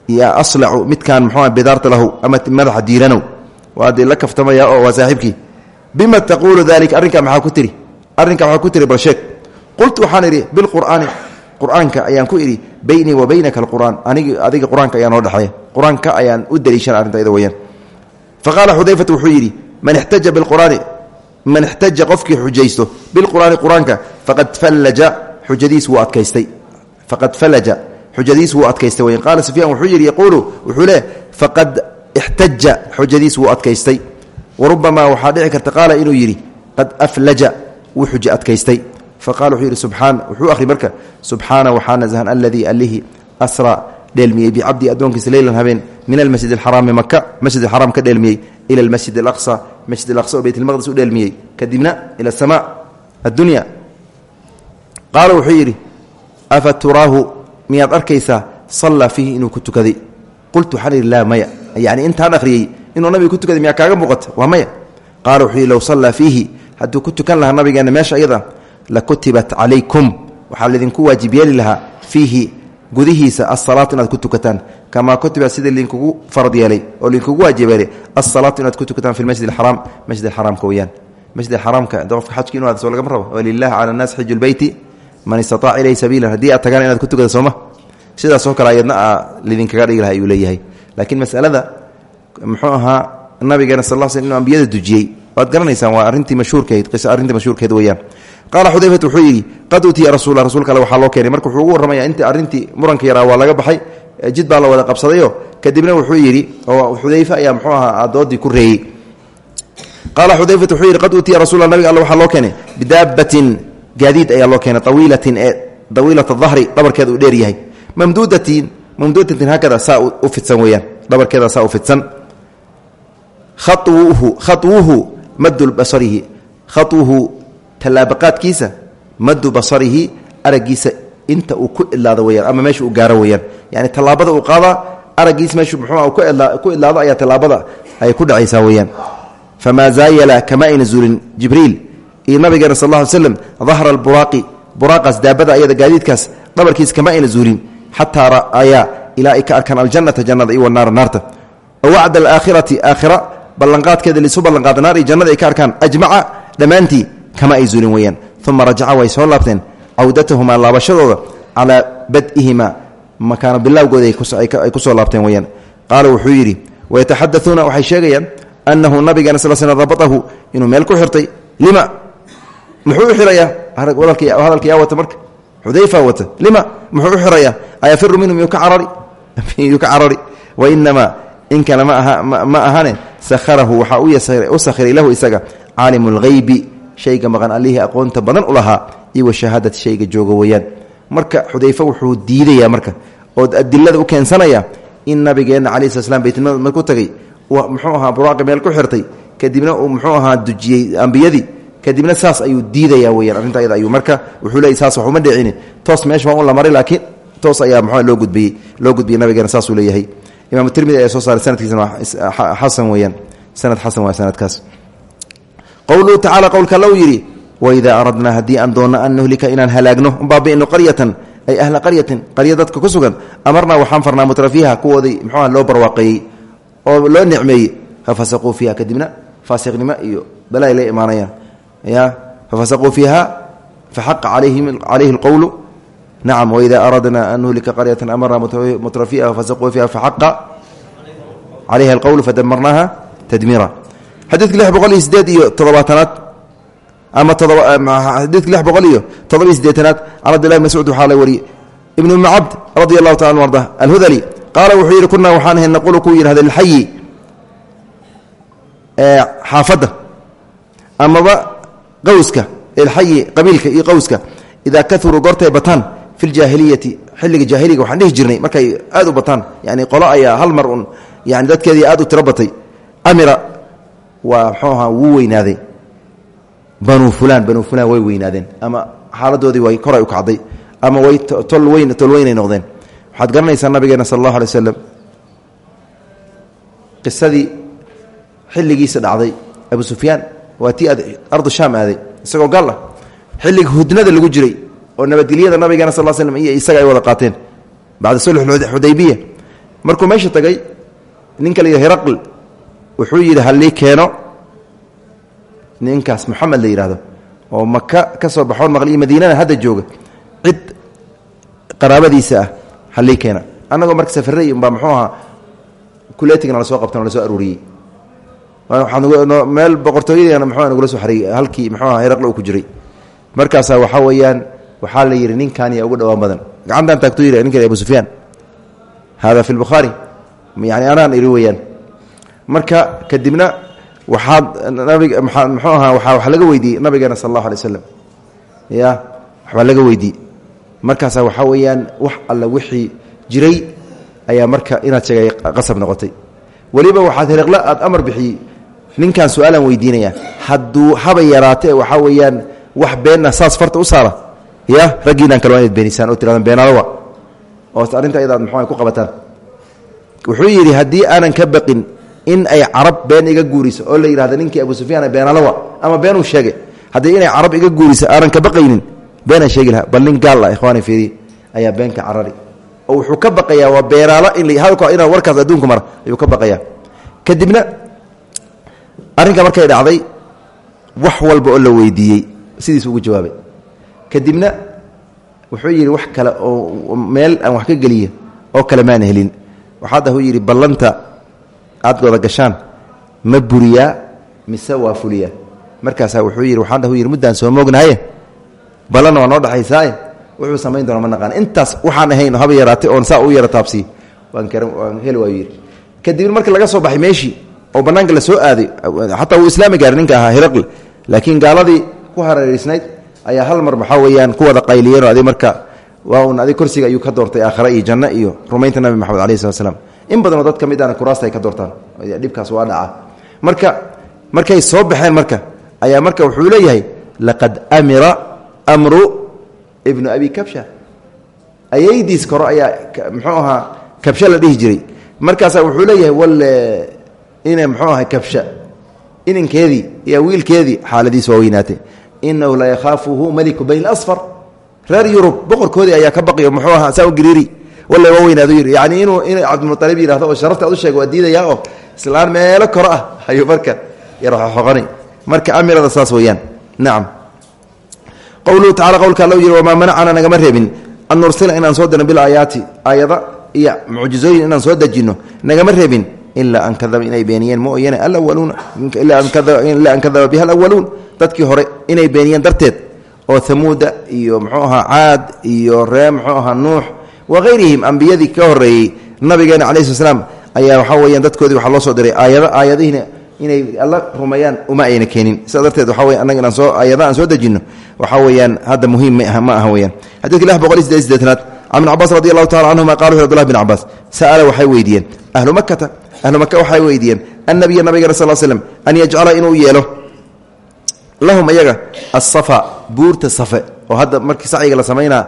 yaa aslacu midkaan muxuu bidaarta lahu ama madaxa diiranow? Waa dee la kaftamaya oo waa saaxiibkii. Bima taquulu dalika arrinkaa maxaa ku tiri arrinkaa waxaa ku tiri bal sheeg qultu waxaan idhi bilqur'aani qur'aanka ayaan ku idhi beynii wa beynaka alqur'aan anigi adiga qur'aanka ayaa noo dhexeeya ayaan u daliishan arrintayda weyaan fa qaala xudayfatu wuxuu yidhi man ixtaja bilqur'aani man ixtaja qofkii xujaysto bilqur'aani qur'aanka faqad fallaja xujadiis wuu adkaystay. Faqad fallaja xujadiis wuu adkaystay weyan qaala sufyaan wuxuu yidhi yaquulu wuxuu leeh faqad ixtaja xujadiis wuu adkaystay. Warubamaa waxaa dhici karta qaala inuu yidhi wuu xujo adkaystay. Faqala wuxuu yidhi wuxuu akhri marka subxaana waxaa nasahan aladii alihi asra. Dheelmiyey bicabdii addoonkiisa leylan habeen min almasjid alxaraami maka masjid alxaraam ka dheelmiyey ila almasjid alaqsa masjid alaqsa oo baytlmaqdis u dheelmiyey. Kadibna ila asamaa addunya. Qaala wuxuu yidhi afa turaahu miyaad arkaysaa? Sallaa fiihi inuu ku qultu waxaan idhi laa maya. Yani intaan akhriyey inuu nabiga ku tukaday miyaa kaaga maya. Qaala wuxuu yidhi low sallaa hadduu ku tukan lahaa nabigeena meesha iyada lakutibat calaykum. Waxaa laydinku waajib yeeli lahaa fiihi gudihiisa asalaatu inaad ku tukataan. Kamaa kutiba sida linkugu farad yeelay oo linkugu waajibeelay asalaatu inaad ku tukataan fi masjid axaraam masjid axaraamka weyaan masjid axaraamka de qofka xajka inu aad lagama rabo. Walilahi cala annaas xiju lbeyti man istataaca ilayhi sabiilan haddii aad tagaan inaad ku tukada sooma sidaasoo kale ayadna a lidinkaga dhigi laha ayuu leeyahay. Laakiin masalada muxuu ahaa nabigeena sal sl inuu ambiyada dujiyey waad garanaysaan waa arrintii mashhuurkahayd arrintii mashhuurkahayd weyaan qaala xudayfatu wuxuu qad utiya rasuula rasuulka alle waxaa loo keenay. Marka ugu warramaya intii arrintii muranka yaraa waa laga baxay jid baa la wada qabsadayo. Kadibna wuxuu yidhi oo xudayfe ayaa muxuu ahaa doodii ku reeyey qaala xudayfatu wuxuu qad utiya rasuula nabiga alle waxaa loo keenay bidaabatin gaadiid ayaa loo keenay awiilatin ee dawiilata dahri dheer yahay. Mamduudatin mamduudatin haakada saa u fidsan weeyaan dhabarkeeda saa u fidsan. Khawuhu khaطwuhu madu basarihi khaطwuhu tallaabaqaadkiisa madu basarihi aragiisa inta uu ku idlaado weyaan ama meesha uu gaaro weyaan yani tallaabada uu qaadaa aragiisa meeshu muxuu ku idlaado ayaa tallaabada ay ku dhacaysaa weyaan famaa zaayala kama ayna zuulin jibriil iyo nabigeena sal lla ly slam dahra alburaaqi buraaqaas daabada ayada gaadiidkaas dhabarkiisa kama ayna zuulin xataa ra'ayaa ilaa ay ka arkaan aljannata jannada iyo wanaara naarta. Wacda alaakhirati aakhira ballanqaadkeeda lisu ballanqaada naar iyo jannada ay ka arkaan ajmaca dhammaantii kama ay zuulin weyaan uma rajaca way soo laabteen. Cawdatahumaa laabashadooda calaa bad'ihimaa makaano bilaawgooda ay ku soo laabteen weyaan qaala wuxuu yidhi wayataxadauuna waxay sheegayaan annahu nabigeena sal sl rabatahu inuu meel ku xirtay. Lima? Muxuu u xirayaa? Wata marka? Xudayfa wata. Lima? Muxuu u xirayaa? Ayafiru minhum yuu ka carari? [LAUGHS] Wainamaa in kale ma ahane sakharahu waxaa u sakhiray lahu isaga caalimu lghaybi shayga maqan allihii aqoonta badan u lahaa iyo washahaadati shayga jooga weyaan. Marka xudayfe wuxuu diidayaa marka oo adilada u keensanaya in nabigeenna cala sla slam baytulmaqdis markuu tagay muxuu ahaa buraaqi meel ku xirtay kadibna uu muxuu ahaa dujiyey ambiyadii kadibna saas ayuu diidaya weyaan arrinta ayuu marka wuxuu leeyay saas waxuma dhicini toos meesha waa la maray laakiin toos ayaa muxuu loo gudbiyey loo gudbiyey nabigeena saasuu leeyahay imaamu tirmidi ayaa soo saaray sanadkiisana waa xasan weeyaan. Sanad xasan waa sanadkaas. Qowluhu tacala qowlka low yidhi waidaa aradnaa haddii aan doonno an nuhlika inaan halaagno baabi'ino qaryatan ay ahla qaryatin qarya dadka ku sugan amarnaa waxaan farnaa mutrafiiha kuwoodii muxuuha loo barwaaqeeyey oo loo nicmeeyey fafasaquu fiiha kadibna faasiqnimo iyo balay la imaanayaan ya fafasaquu fiiha faxaqa calayhi lqowlu nacam waidaa aradnaa an nuhlika qaryatan amarnaa mutrafiiha fafasaquu fiiha faxaqa calayha alqowlu fadamarnaaha tadmiira xadiidka lix boqol iyo sideed iyo toddobaatanaad ama xadiidka lix boqol iyo toddoba iyo sideetanaad can abdillahi bn mascuud waxaa la wariyey ibnu ummi cabd radi allahu taala anu arda alhudali qaala wuxuu yidhi kunaa waxaan ahay naqulu ku yidhahda lilxayi xaafadda amaba qowska ilxayi qabiilka iyo qowska idaa kauruu goortay bataan fi ljaahiliyati xilliga jaahiliga waxaan dhihi jirnay markay aad u bataan yani qolo ayaa hal mar un yani dadkeedii aad u tiro batay amira waa mxuu ahaa wuu weynaaday banu fulaan banu fulaan way weynaadeen ama xaaladoodii way koray u kacday ama way tol weyn tol weynay noqdeen waxaad garanaysaa nabigeena sala allahu alay waslam qisadii xilligiisa dhacday abu sufyaan waa tii ardu shaam aaday hudnada lagu jiray oo nabadgelyada nabigeena sal slm iyo isaga ay wada qaateen. Bacda sulx xudaybiya markuu meesha tagay ninka la yidhi heraql wuxuu yidhi hallii keeno? Ninkaas moxamed la oo maka ka soo baxoon maqliyo madiinana jooga cid qaraabadiisa ah hallii keena. Annagoo marka safarey umbaa muxuu ahaa kuleetigana la soo qabtan o la soo aruuriyey. Meel boqortooyadana mxu nagula soo xareeyey halkii muxuu aha heraqle uu ku jiray. Markaasaa waxaa weeyaan waxaa la yidhi ninkan yaa ugu dhowaan badan. Gacantaan taagtuu yidhi ninkan abu sufyaan. Hada fi lbukhaari yani anaan iri weyaan marka kadibna waxaad nabig muxuu ahaa waa wax laga weydiiyey nabigeena sal allahu alay waslam ya waxbaa laga weydiiyey markaasaa waxaa weeyaan wax alla wixii jiray ayaa marka inaad sheegay qasab noqotay. Weliba waxaad heraqle aad amar bixiyey ninkan su'aalaan weydiinaya haba yaraatee waxaa weeyaan wax beenna saas farta u saara ya raggiinaan kale waa inaad oo tiradan beenaalowa oo arrinta ayada ad muxua ku qabataan. Wuxuu yidhi haddii aanan ka baqin in ay carab been iga guuriso oo la yidhahda ninkii abu sufyaan beenaalowa ama beenuu sheegay haddii inay carab iga guuriso aanan ka baqaynin beenaan sheegi lahaa bal nin gaal ah ikhwaani fiiri ayaa beenka carari. Oo wuxuu ka baqayaa waa beenaalo in inaa warkaas adduunku mara ayuu ka baqayaa. Kadibna arrinka markay dhacday wax walba oo la weydiiyey sidiis ugu jawaabay kadibna wuxuu yidhi wax kale oo meel aan wax ka geliya oo kale maan helin. Waxaad ah u yidhi ballanta aad wada gashaan ma buriyaa mise waa fuliyaa? Markaasaa wuxuu yidhi waxaan ah u yidhi muddaan soo moognahaye ballanna waa noo dhexaysaaye wuxuu samayn doona ma intaas waxaan ahayn haba yaraatay oon saa u yara taabsiy waan heli waayu yidhi. Kadibna marka laga soo baxay meeshii oo bannaanka la soo aaday xataa wuu islaami gaari ninka ahaa hiraql laakiin gaaladii ku hareeraysnayd ayaa hal mar waxaa weeyaan ku wada qayliyeen oo adig marka waa un adig korsiga ayuu ka doortay aakhare iyo janno iyo rumaynta nabi maxamed alayh slat slam in badanoo dad ka mid ana kuraasta ay ka doortaan dhibkaas waa dhaca marka markay soo baxeen marka ayaa marka wuxuu leeyahay laqad amira amru ibnu abi kabsha. Ayaydiis koro ayaa muxuu ahaa kabsha la dhihi jiray. Markaasaa wuxuu leeyahay walle ina muxuu ahay kabsha ininkeedii iyo wiilkeedii xaaladiis waa weynaatay inahu la yakhaafuhu maliku bani asfar reer yurub boqorkoodii ayaa ka baqi muxuu ahaa saa u giriiri. Walle waa weynaadu yidhi yani inuu in cabdilmualib yihahdo oo sharafta ad u sheega waa diidayaa oo islaan meelo koro ah ayuu marka yarxoqonay marka amirada saas weeyaan. Nacam qowluhu tacala qowlka alla yidhi wamaa manacana nagama reebin. An nursila inaan soo dirno bilaayaati aayada iyo mucjizooyin ilaa an kadaba inay beeniyeen mooyane ilaa an kadaba biha alawaluun dadkii hore inay beeniyeen darteed oo hamuuda iyo muxuu ahaa iyo ree muxuu ahaa nuux wahayrihim ka horeeyey nabigeena calayi sl ayaa waxaa weyaan dadkoodii waxaa loo soo diray aayado aayadihiina inay alla rumeeyaan uma ayna keenin. Sidaa waxa wey annaga soo aayada aan soo dejinno waxaa weeyaan hadda muhiim ma aha weyaan xadidka lix boqol iyo sideed sideetanaad can ibn cabbaas radi allahu abdullah bin cabbaas sa'ala waxay weydiiyeen ahlu makata ahlu maka waxay weydiiyeen annabiya nabigana sal slm an yajcala inuu yeelo? Lahum iyaga asafa buurta safe oo hadda markii sacyiga la samaynaa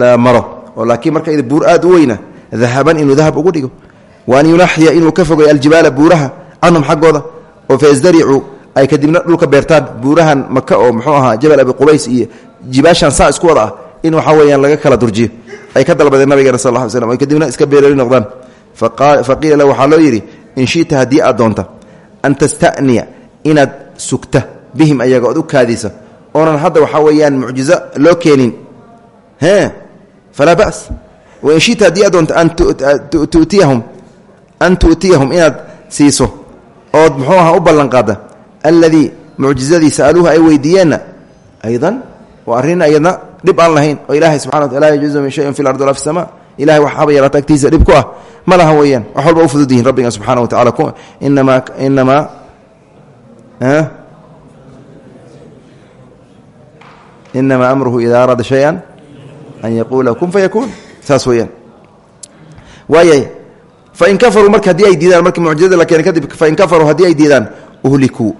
la maro oo laakiin marka buur aad u weyna dahaban inuu dahab ugu dhigo. Wa an yunaxiya inuu ka fogay aljibaala buuraha canhum xaggooda oo faysdaricuu ay kadibna dhulka beertaan buurahan maka oo muxuu ahaa jabal abi qubays iyo jibaashan saa isku wada ah in waxaa weyaan laga kala durjiyo. Ay ka dalbadeen nabigeena sal ly slm ay kadibna iska beereri noqdaan faqiila lahu waxaa loo yidhi in shita haddii aad doonta an tasta'niya inaad sugta bihim ayaga ood u kaadisa. Oonan hadda waxaa weeyaan mucjizo loo keenin. Falaa ba's wain shita haddii aad doonta an tutiyahum an tu'tiyahum inaad siiso ood muxuu aha u ballanqaada alladii mucjizadii sa'aluuha ay weydiiyeenna aydan waa arrin ayadna dhib aan lahayn oo ilahay subxana wata la yajuuzu min shayin fi lardi walaa fi sama ilahay wax haba yaraata agtiisa dhib ku ah. Ma laha weeyaan wax walba u fudud yihiin rabbiga subxaana wa tacala inamaa inamaa inamaa amruhu ida araada shaya an yaquula kun fayakuun saas weeyaan. Waayay fain kafaruu marka haddii ay diidaan markii mucjizada la keenay kadib fain kafaruu haddii ay diidaan uhlikuu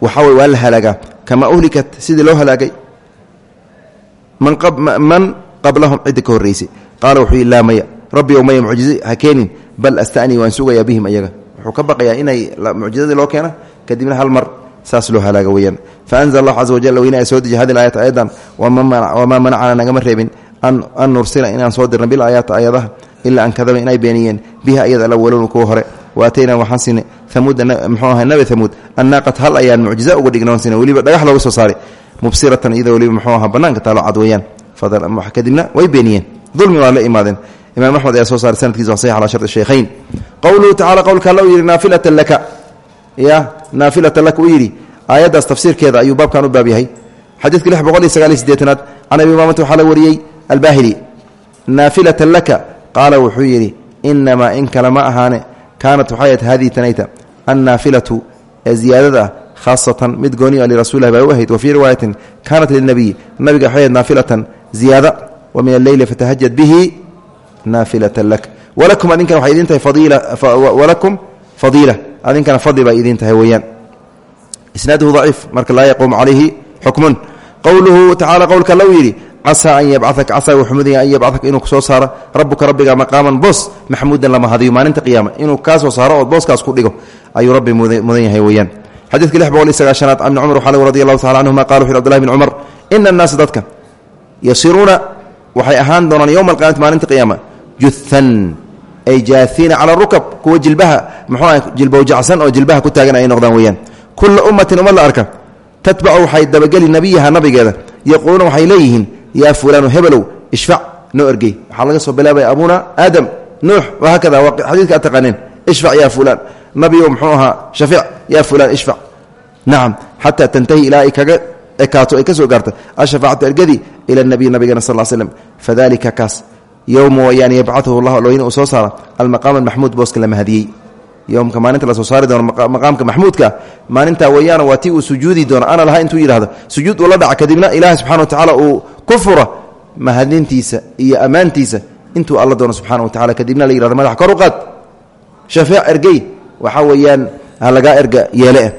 waxaa wey waa la halaagaa kamaa uhlikat sidii loo halaagay? Man qablahum cidda ka horreysay qaala wuxuu yidhi maya rabbi ow maya mucjize ha keenin bal astanii waan sugayaa bihim ayaga. Wuxuu ka baqayaa inay mucjizadii loo keena kadibna hal mar saas loo halaaga weyaan faanzl allahu caza wajal weyne soo deji hadi aayat ayadan wamaa manacana nagama reebin an nursila inaan soo dirna bilaayaati ayadaha waxaan siinay amuud mxuu aha nabi amuud annaaqat hal ayaan mucjiza uga dhignoon sina weliba dhagax looga soo saaray mubsiratan iyadoo weliba mxuu aha banaanka taalo cad weyaan kadibna way beeniyeen dulmi waa la imaadeen. Imaam axmed ayaa soo saaray sanadkiisa saix ala shari shaykhayn. Qowluhu tacala qowlka alla u yidhi naafilatan laka. Ya naafilatan laka uu yidhi. Aayaddaas tafsiirkeeda ayuu baabkan u baab yahay. Xadiidka lix boqol iyo sagaal iyo sideetanaad can abi umaamata waxaa la wariyey albahili naafilatan laka. Qaala wuxuu yidhi inamaa in kale ma ahaane. Kaanat waxay ahayd hadihi tanayta. Annaafilatu ee ziyaadada ah khaasatan mid gooni a lirasulilah bay u ahayd wa fii riwaayatin kaanat lilnabiyi nabiga waxay ahayd naafilatan ziyaada. wa min alleyli fatahajad bihi naafilatan lak. Walakum adinkana waxay idin tahay fadiilawalakum fadiila adinkana fadli bay idin tahay weeyaan. Isnaaduhu daciif marka laa yaquumu calayhi xukmun. Qowluhu tacala qowlka low yidhi casaa an yabcaka casaa wuxuu mudanya an yabcaka inuu ku soo saaro. Rabbuka rabbiga maqaaman boos maxmuudan lama hadiyo maalinta qiyaama. Inuu kaa soo saaro oo booskaas ku dhigo. Ayuu rabbi mudan yahay weeyaan. Xadiidka lix boqol iyo sagaashanaad can cumar waxaa radi allahu tacala canhuma qala wuxu abdullahi bn cumar ina annaasa dadka yasiruuna waxay ahaan doonaan yowma alqiyamati maalinta qiyaama. Juhan ay jaaiina cala rukab kuwa jilbaha muxuu ah jilbowjacsan oo jilbaha ku taagan ay noqdaan weeyaan. Kula ummatin ummad la arka. Tatbacu waxay dabageli nabiyaha nabigeeda. Yaquuluuna waxay leeyihiin yaa fulaanu hebelow ishfac noo ergey. Waxaa laga soo bilaabaya abuuna aadam nuux wahaakada waa xadiidka ad taqaaneen. Ishfac yaa fulaan. Nabiyo muxuu ahaa shafiic yaa fulaan ishfac nacam xataa tantahi ilaa ay kaga ekaato ay ka soo gaarta ashafaacatu ergadii ila nabiy nabigeena sal slem fadalika kaas yowma wayaan yabcaثuhu llah alweyne uu soo saara almaqaam almaxmuud booska la mahadiyey. Yowmka maalinta la soo saari doono maqaamka maxmuudka maalintaa weeyaan waa tii uu sujuudi doono. Ana laha intuu yidhahdo sujuud uu la dhaca kadibna ilaahay subxana wa tacaala uu ku fura mahadintiisa iyo ammaantiisa intuu alla doono subxana wa tacala kadibna la yihahdo madax kor u qaad shafeec ergey. Waxaa weeyaan halagaa erga yeeleeh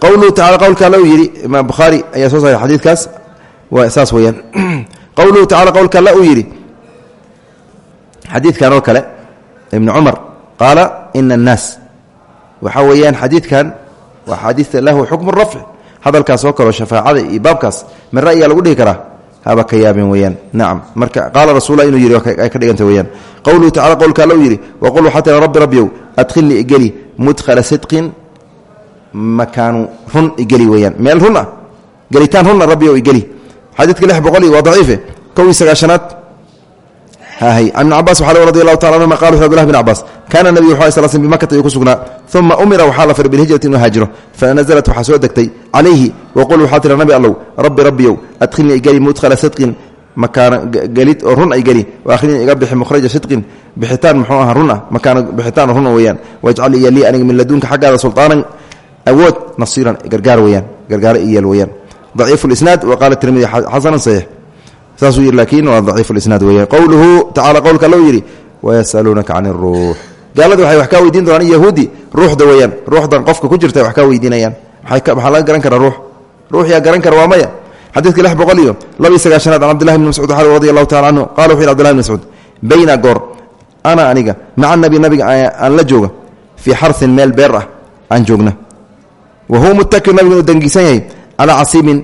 qowluhu tacala qowlka alla uu yidhi imaam ayaa soo saaray xadiidkaas saas weeyaan. [CLEARS THROAT] Qowluhu tacala qowlka alla uu yidhi. Xadiidkan oo kale ibnu cumar qaala ina annaas. Waxaa weeyaan xadiidkan waa xadiidta lahu xukmu rafci. Hadalkaas oo kaleo shafaacada iyo baabkaas min ra'yigaa lagu dhihi karaa. Haba ka yaabin weyaan marka qaala rasulla inuu yidhi ay ka dhiganta weyaan qowluhu tacala qowlka alla uu yidhi waqul waxaa tira rabbi rabbiyow adkhilnii mudkhala sidqin makaanu run igeli weyaan meel run ah gelitaan runna rabbiyow igeli xadiidka lix boqol iyo waa daciife. Kow iyo sagaashanaad. An ibn cabaas waa radi allahu taala anhuma qala abdlah bn cabaas kaana nabigu wxu sl sl bimakata ayuu ku sugnaa. Uma umira waxaa la faray bilhijrati inuu haajiro. Fanaزlat waxaa soo degtay calayhi waqul waxaa tira nabi allow rabbi rabbiyow adkhilnii igeli mudkhala sidqin makaana gelid oo run ay geli. Waahrinii iga bixi mukhraja sidqin bixitaan muxuu aha run ah makaana bixitaan run weyaan wajcal iyo lii aniga min laduunka xaggaada sulطaanan awood nasiiran gargaar weyaan gargaaro iyeel weyaan daciifu lisnaad wa qaala tirmidi xasanan saxiix. Saasuu yidhi laakiin waa daciif lisnaad weeyaan. Qowluhu tacala qowlka allow yidhi wayasaluunaka can iruux gaalada waxay wax kaa weydiin doonaan yahuudi ruuxda weeyaan. Ruuxdan qofka ku jirta wax kaa weydiinayaan. Maxaa laga garan karaa garan kara waa maya. Xadiidka lix boqol iyo laba iyo sagaashanaad can abdillahi bni mascuud xali radi allahu tacala canhu qala wuxu yhi abdillahi bn bayna goor ana aniga maca nabi nabiga aan la jooga fii xarsin meel beer ah aan joogna wa huwa mutakir nabiga uu dangiisan yahay calaa casiibin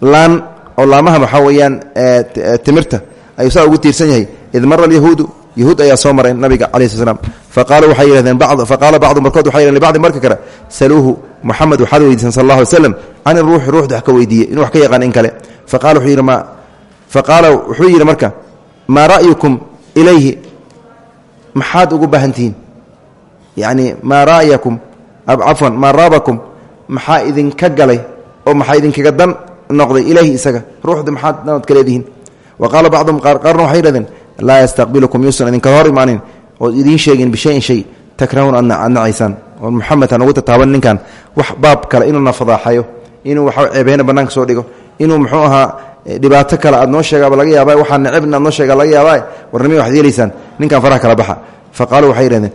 laan oo laamaha waxaa weeyaan timirta ayuu saa ugu tiirsan yahay id mara alyahuudu yahuud ayaa soo maray nabiga calayi sl slam faqaala waxay yihahdeen faqaala bacdu markood waxay yihahdeen libacdi marka kale saluuhu moxamed waxaad weydiisan sal allah alay slam can iruuxi ruuxda wax wax ka yaqaan in kale faqala wuxuu yidhi ma faqaala marka maa ra'yukum ilayhi maxaad ugu baahantihiin yacni maa ra'yakum cafwan maa raabakum maxaa idinka galay oo maxaa idinkaga dan noqday ilayhi isaga? Ruuxda maxaad nabad ka leedihiin. Wa qaala bacduhum qaarna waxay yidhahdeen laa yastaqbilukum yuusan idinkaga hor imaanin oo idiin sheegin bishayin shay takrahuun aad nacaysaan oo muxamed han ugu tataaban ninkan wax baab kale inuuna fadaaxayo inuu waxa ceebeyna bannaanka soo dhigo inuu muxuu ahaa dhibaato kale aad noo sheegaaba laga yaaba waxaa neceb inaad noo sheega laga yaaba warnimi waxad yeelaysaan ninkan faraha kala baxa. Fa qaaluu waxay yidhahdeen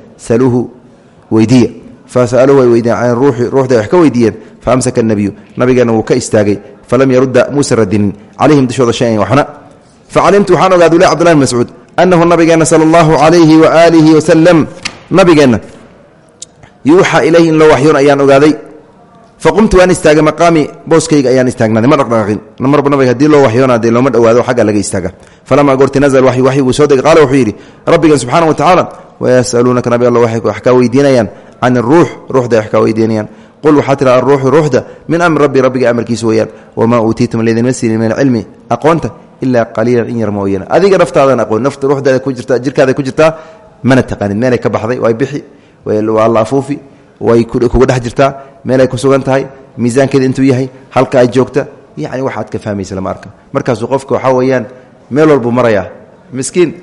fasaluuh way weydiiyeen can ruuxi ruuxda wax ka weydiiyeen faamsaka nabiyu nabigeena wuu ka istaagay falam yarudda muusa radinin calayhim dushooda shayan waxna facalimtu waxaan ogaadu le cbdullahi bn mascuud annahu nabigeena sala allahu calayhi waaalihi wasalam nabigeenna yuuxa ilayhi in loo ayaan ogaaday faqumtu waan istaagay maqaami booskayga ayaan istaagnaaday ma dhaqdhaqaaqin marba nabiga haddii loo waxyoona dee looma dhowaado xagga laga istaaga falamaa goorti nazl waxy waxy uu soo degay qaala wuxuu yidhi rabbigan subxaana wa tacaala wayasaluunaka nabi alla wax kaa can iruux ruuxda wax kaa weydiinayaan qul waxaa tira aruuxu ruuxda min amri rabbi rabbiga amarkiisa weeyaan wamaa uutiitum laydinma siinin min alcilmi aqoonta ilaa qaliilan in yar mooyane adiga naftaadan aqoon nafta ruuxdaada ku jirta jirkaada ku jirtaa mana taqaanid meelay ka baxday way bixi waa la afuufi way kuga dhex jirtaa meelay ku sugan tahay miisaankeeda intuu yahay halka ay joogta yani waxaad ka fahmaysa lama arka markaasuu qofka waxaa weeyaan meel walbuu marayaa miskiin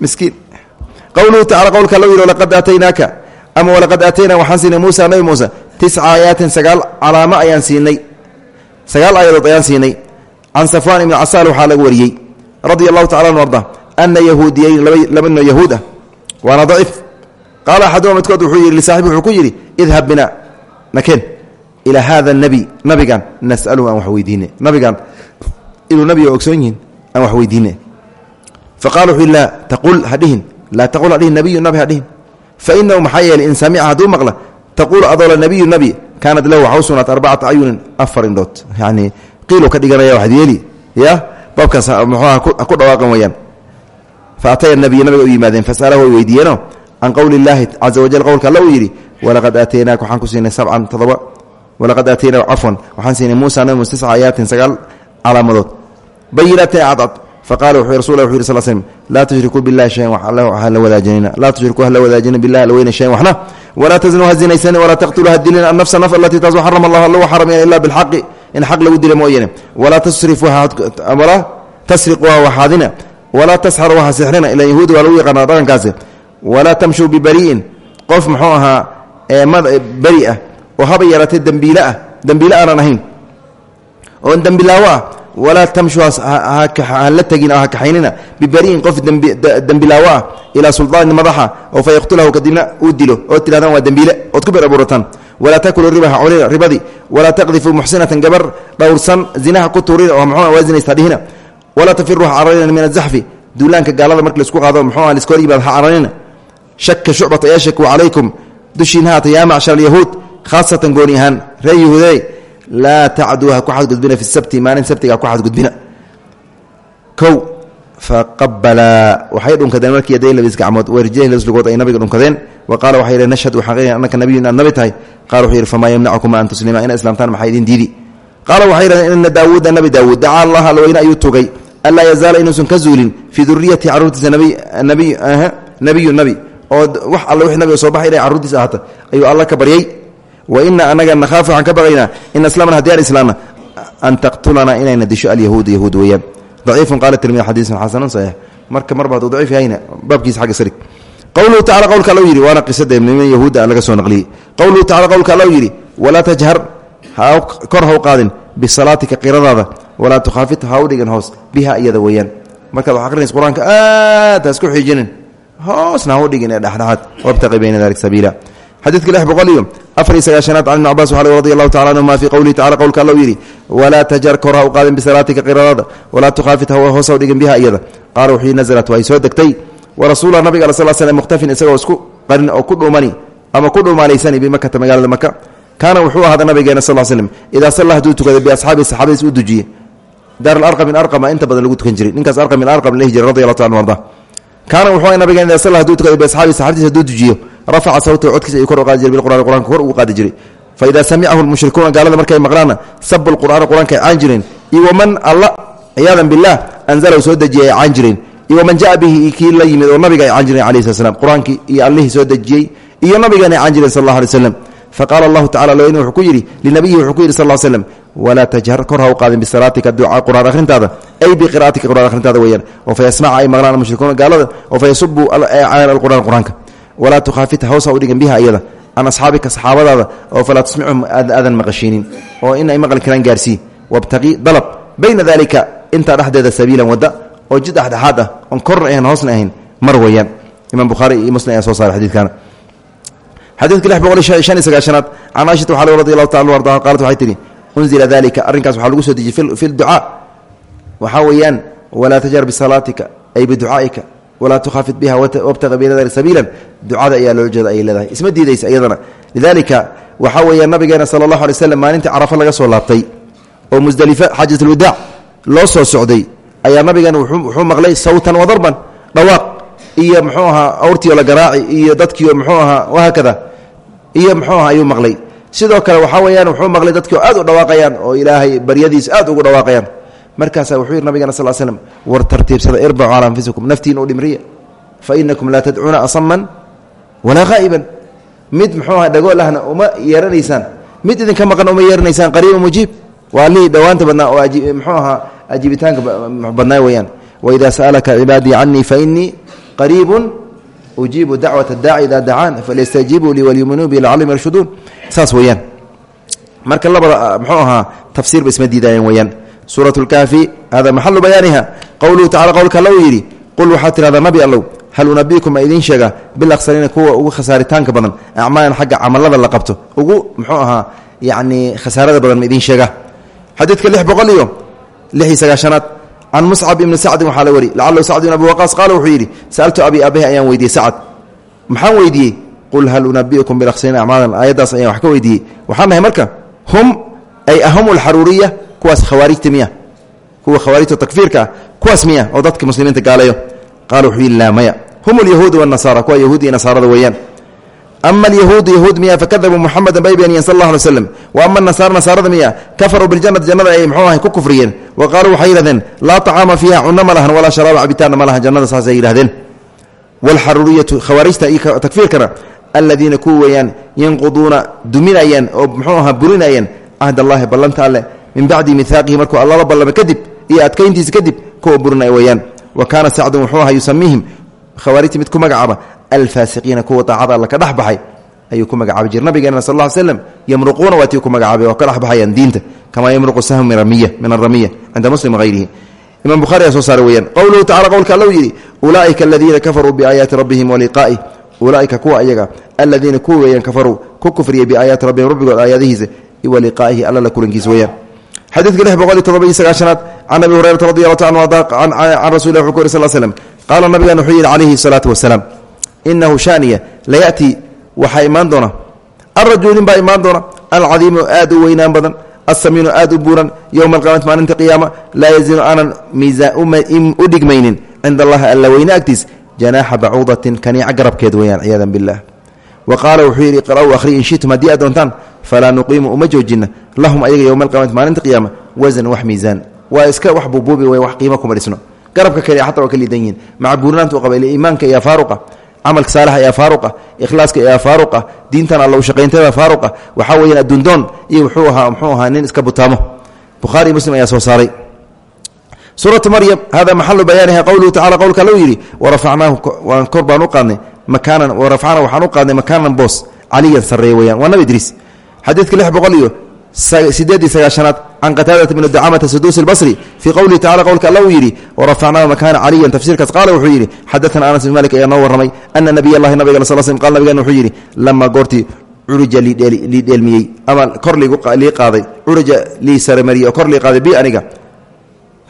miskiin qowluhu tacala qowlka lo yidhi laqad aataynaaka ama walaqad aataynaa waxaan siinay muusa nabi muuse tisca aayaatin sagaal calaamo ayaan siinay sagaal aayadood ayaan siinay can safwaan ibni casaal waxaa laga wariyey radia allahu tacala an arda ana yahuudiyeyn laba nino yahuud ah waana daciif wuxuu yidhi lisaaxibi wuxuu ku yidhi idhab bina nakeen ilaa hada nabi nabigan nasaluhu aan wax nabigan inuu nabiga ogsoon yihiin aan wax weydiine taqul hadhihin laa taqul hadhihin nabiyu nabi hadhihin fainahu maxaa yeeley in samica hadduu maqla taquulu adoola nabiyu nabi kaanat lahu waxaa u sugnaat arbacata ayunin afar indhood yani qiilo ka dhiganaya waxad yeeli ya baabkaas muxuuha ku dhawaaqan weyaan fa ataya nabiya nabiga u yimaadeen fasalahu way weydiiyeeno can qowli illaahi caza wajal qowlka alla uu yidhi walaqad aataynaaka waxaan ku siinay sabcan todoba walaqad aataynaa cafwan waxaan siinay muusa nabi muuse tisca aayaatin sagaal calaamadood bayinaatin cadcad faqala wuxuu rasul wuxu yiri sal slm laa tushrikuu billahi shayan wax alla ha la wadaajinina laa tushrikuu ha la wadaajina billahi alla weyna shayan waxna walaa taznuu ha zinaysanin walaa taqtuluu ha dilina annafsa naf alatii taas xarama allah alla xaramaya ila bilxaqi in xaq lagu dila mooyane walaa tasrifuu walaa tasriquu ha waxaadina walaa tasxaruu ha sixrina ila yahuudi waa lagu yaqaana dhaqankaasi walaa tamshuu bibari'in qof muxuu ahaa beri ah oo haba yaratay dembiile ah dembiile aanan ahayn oon dembilaawo ah walaa tamshu hala tegin ha kaxaynina bibari'in qof dembilaawo ah ilaa sulطaanin madaxa oo fa yaqtulahu kadibna uu dilo ood tidhahdaan waa dembiile ood ku bir abuurataan. Walaa takuluu riba ha cunina ribadii. Walaa taqdifuu muxsinatan gabar dhowrsan zinaha ku tuurina oo muxuu waa zinaysta dhihina walaa tafiru ha cararina min azaxfi duulaanka gaalada marka la isku qaado muxuu liska hor yimaad ha cararina shaka shucbata yashaku calaykum laa tacduu ha ku xadgudbina fi sabti maalin sabtiga ha ku xadgudbina. Kow faqabalaa waxay dhunkadeen markii yaday labis gacmood warjilhi labis lugood ay nabiga dhunkadeen wa qaala waxay yidhi nashhadu xaqiiqan annaka nabiyun inaad nabi tahay. Qaala wuxuu yidhi famaa yamnacukuma an tuslima ina islaamtaan maxaa idin diidi? Qaala waxay yidhahdeen ina daawuuda nabi daawuud dacaa allaha alweyne ayuu tugay. Anlaa yazaala inuusan ka zuulin fii duriyati carruurtiisa nabiyu nabi. Oo wax alle wix nabiga soo baxay ka baryay wa ina anaga nakhaafu waxaan ka baqaynaa in aslamna haddii aan islaamna an taqtulanaa inayna disho alyahuud yahuud weeyaan. Daciifun qala tirmidi xadiisun xasanun saxiix marka marba hadduu daciif yahayna baabkiisa xagga sarig qowluhu tacala qowlka allow yidhi waana qisada niman yahuudda laga soo naqliyey. Qowluhu tacala qowlka allow yidhi walaa tajhar ha kor ha u qaadin bisalaatika qiradaada walaa tukhaafit ha u dhigan hoos biha iyada weeyaan. Markaad wax aqrinaysa qur'aanka aad ha isku xiijinin hoosna ha u dhigin ee dhexdhexaad wabtaqi bayna dalik sabiila xadiidka lix boqol iyo afar iyo sagaashanaad can ibn cabas waxaa radi allahu tacala anhuma fii qowlihi tacala qowlka allow yidhi walaa tajar kor ha u qaadin bisalaatika qiradaada walaa tukhaafit ha hoos ha u dhigin biha iyada. Qaala wuxuu nazalat waa ay soo degtay. Warasuula nabiga al sal slm mukhtafin isagoo isku qarin oo ku dhuumani ama ku dhuumaalaysani bimakata magaalada maka kaana wuxuu ahada nabigeena sal slm idaa salla haduu tukada biasxaabii saxaabadiis u dujiye. Daar alarqam min arqama inta badan lagu tukan jiray ninkaas arqam min arqam lahi jiray radi allahu taala arda kaana wuxuu aha nabigeena idaa salla haduu tukada biasxaabii saxaabadiis haduu dujiyo rafaca sawtahu codkiisa ayuu kor u qaadi jiray bilqur'ani qur'anka kor ugu qaadi jiray. Fa idaa samicahu lmushrikuuna gaalada markay maqlaana sabu lqur'aana qur'anka ay caan jireen. Iyo waman alla ciyaadan bilah anzalahu soo dejiyay ay caan jireen. Iyo waman jaa bihi kii la yimid oo nabiga ay caan jireen alayhi slat slam qur'aankii iyo allihii soo dejiyey iyo nabigeena ay caan jireen sal allah alay slam faqaala allahu tacala ln wuxuu ku yidhi linabiyihi wuxuu ku yidhi sal slm walaa tajhar kor ha u qaadin bisalaatika ducaa qur'aan akhrintaada ay biqira'atika qur'aan akhrintaada weeyaan oo fa yasmaca ay maqlaan almushrikuuna gaalada oo fa yasubu cayan alqur'aan qur'aanka walaa tukhaafita hoos ha u dhigan biha iyada can asxaabika saxaabadaada oo falaa tusmicuhum aadan maqashiinin oo in ay maqli karaan gaarsii wabtaqi dalab bayna dalika intaa dhexdeeda sabiilan wadda oo jid dhexdhexaad ah oon korna ahayn hoosna ahayn mar weeyaan imaam bukhaari iyo muslim ayaa soo saaray xadiidkaana xadiidka lix boqol iyo shan iyo sagaashanaad can aishata waxaa radi allahu taala arda qaalat waxay tihi unzila dalika arrinkaas waxaa lagu soo dejiyey fi ducaa waxaa weeyaan walaa tajhar bisalaatika ay biducaa'ika walaa tukhaafid biha wabtaqa binadari sabiilan. Ducada ayaa loo jeeda ayay leedahay. Isma diidaysa iyadana. Lidalika waxaa weeya nabigeena sala allahu alay maalintii carafa laga soo laabtay oo musdelife xaajatulwadaac loo soo socday ayaa nabigeena wuxuu maqlay sawtan wadarban dhawaaq iyo muxuu ahaa awrtiio la garaaci iyo dadkiio muxuu ahaa wahaakada iyo muxuu aha ayuu maqlay. Sidoo kale waxaa weyaan wuxuu maqlay dadkio aad u dhawaaqayaan oo ilaahay baryadiisa aad ugu dhawaaqayaan markaasaa wuxuu yidhi nabigana sal slm war tartiibsada irbacu calaa anfusikum naftiin u dhimriya fa inakum laa tadcuuna asaman walaa haa'iban mid muxuu aha dhagool uma yeeranaysaan mid idinka maqan uma yeeranaysaan qariiba mujiib. Waa allihii dhowaanta badnaa oo muxuu ahaa ajiibitaanka badnaa weyaan waidaa sa'alaka cibaadii canii fainii qariibun ujiibu dacwat daaci idaa dacaan falyastajiibuu lii walyuminuu bi lacalum yarshuduun saas weyaan marka labada muxuu ahaa tafsiirba isma suuraة اlkaafi hada maxalu bayaaniha. Qowluhu tacala qowlka uu yidhi qul waxaad tidhahdaa nabi allow hal unabiikum ma idiin sheega bilaksariina kuwa ugu khasaaritaanka badan acmaalan xagga camalada la qabto ugu muxuu ahaa yacni khasaarada badan ma idiin sheega. Xadiidka lix boqol iyo lix iyo sagaashanaad can muscab ibni sacdin waxaa la wari lacalahu sacd ibn abi waqaas qaala wuxuu yidhi sa'altu abi abahi ayaan weydiiyey sacad maxaan weydiiyey qul hal unabiukum bilaksariina acmaalan aayaddaas ayaan wax ka weydiiyey. Waxaan nahay marka hum ay ahum alxaruuriya kuwaas khawaarijta miya kuwa khawaarijta takfiirka ah kuwaas miya oo dadka muslimiinta gaalayo. Qaala wuxuu yidhi laa maya. Hum alyahuudu wاnasara kuwa yahuud iyo nasaarada weeyaan. Ama alyahuudu yahuud miya fakadabuu muxamedan bay beeniyeen sal allah alay slam wa ama nasaara nasaarada miya kafaruu biljannati jannada ay muxuu ahay ku kufriyeen. Wa qaaluu waxay yidhahdeen laa tacaama fiiha cunno ma lahan walaa sharaaba cabitaanna ma lahan jannada saasay yidhahdeen waalxaruuriyatu khawaarijta iyo takfiirkana aladiina kuwa weeyaan yanquduuna duminayeen oo muxuu ahaa burinayeen cahd allahi ballanta alleh min bacdi miaaqihi markuu allala ballama kadib iyo adkayntiisa kadib kuwa burinay weeyaan. Wa kaana sacdun wuxuu ahaa yusamiihim khawaarijta mid ku magacaaba alfaasiqiina kuwa daacada alla ka dhex baxay ayuu ku magacaabi jira nabigeena sal ll slam yamruquuna waatii ku magacaabay oo ka dhex baxayaan diinta kamaa yamruqu sahmu min aramiya cinda muslim hayrihi imam buhari ayaa soo saaray weyaan qowluhu tacala qowlka alla u yidhi ulaa'ika aladiina kafaruu biaayaati rabbihim waliqaa'ih ulaaika kuwa ayaga aladiina kuwa weeyaan kafaruu ku kufriyay biaayaati rabbihim rabbigood aayaadihiisa wa liqaa'ihi alla la kulankiisa weyaan xadiidka lix boqol iyo todoba iyo sagaashanaad can abi hurayrata radi allahu ta anu arda can rasuli wuxuu ku yiri sal slm qaala nabigan wuxuu yidhi calayhi salaatu wasalaam inahu shaniya layatii waxaa imaan doona. Alrajulu nin baa imaan doona. Alcadiimu aad u weynaan badan asamiinu aad u buuran yowma alqiyamati maalinta qiyaama laa yazinu aanan u dhigmaynin. Cinda allahi alla weyne agtiis janaaxa bacuudatin kaniica garabkeed weyaan ciyaada bilah wa qaala wuxuu yidhi iqra'uu akhri in shitum haddii aad doontaan falaa nuqiimu uma joojina lahum ayaga yowma alqiyamati maalinta qiyaama wasan wax miisaan waa iska wax buubuubi wey wax qiimo kuma dhisno garabka kale xataa waa ka liidan yihiin maca buurinaanta u qaba ile iimaanka ayaa faaruqa camalka saalaxa ayaa faaruqa ikhlaaska ayaa faaruqa diintan alla u shaqayntada faaruqa waxaa weeyaan adduundoon iyo wuxuu ahaa muxuu ahaa nin iska butaamo bukhaari muslim ayaa soo saaray suuratu maryam hada maxalu bayaaniha qowluhu tacala qowlka alou yidhi warafacnaahu kor baan u qaadnay makaanan warafacnaa waxaan u qaadnay makaanan boos caliyan sarreeya weyaan waa nabi idriis xadiidka lix boqol iyo sideed iyo sagaashanaad can qataadata bni dacamata saduusi lbasri fii qowlihi tacala qowlka alla uu yidhi warafacnaahu makaana caliyan tafsiirkaas. Qaala wuxuu yidhi xadaana anas bin malik ayaa noo warramay ana nabiy allahi nabiga sal slm qal nabigan wuxuu yidhi lamaa goortii curija lii dheelmiyey ama kor lii qaaday curija lii saremariyey oo kor lii qaaday bi aniga.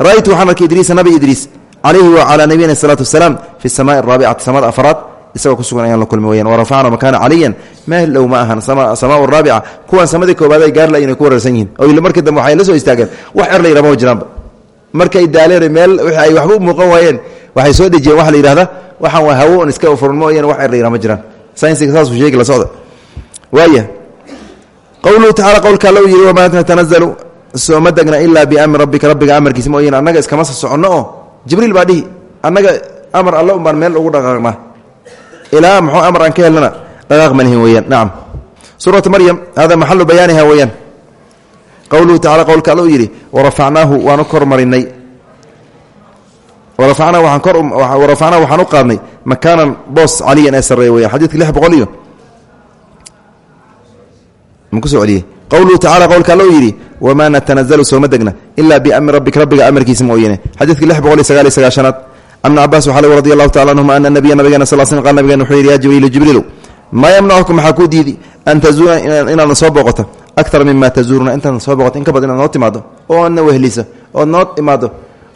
Ra'aytu waxaan arkay idriisa nabi idriis calayhi wa calaa nabiyina salaatu wasalaam fi samaai araabicati samada afraad isagoo ku sugan ayaan la kulmi weyaan. Warafacna makaana caliyan? Meel dhow ma ahan. Samaa raabica. Kuwan samadii koobaad ay gaarla inay ku wareersan yihiin. Oo markii dambe waxay la soo istaageen wax er la yidhah ma jiraanba. Markay daaleen meel ay waxba u muuqan waayeen waxay soo dhejiyeen waxa la yidhahda waxaan waa hawo on iska furan mooyaan wax er la yidhah ma jiraan. Saynsiga saasuu la socda. Waaya qowluhu tacala qowlka alla uu yidhi wamaa natanazalu sooma degna ilaa biamri rabbika rabbiga amarkiisa. Mooyeen annaga iskama soconno oo jibriil baa dhihi annaga amar baan meel ugu dhaqaaqnaa ilaa muxuu amar aan ka helnana dhaqaaq ma lihin weeyaan. Nacam suuratu maryam hada maxalu bayaaniha weeyaan? Qowluhu tacala qowlka alla uu yidhi warafacnaahu waanu kor marinay warafacnaa waaan kor warafacnaa waxaan u qaadnay makaanan boos caliyan ee sarreeya weyan xadidka lix boqol iyo ma ku soo celiyey. Qowluhu tacala qowlka alla uu yidhi wamaa natanazalu sooma degna ilaa biamri rabbika rabbiga amarkiisa mooyane xadiidka lix boqol iyo sagaal iyo sagaashanaad ibn cabaas waxaa lg radi allahu tacala anhuma ana nabiya nabigeena sal slm qal nabigeena wuxuu yidhi ya jibriilu jibriilu maa yamnacukum maxaa an tazuura inaadna soo booqoto akara mima tazuuruna intaadna soo booqoto in ka badan inaad noo timaado oodna wehlisa ood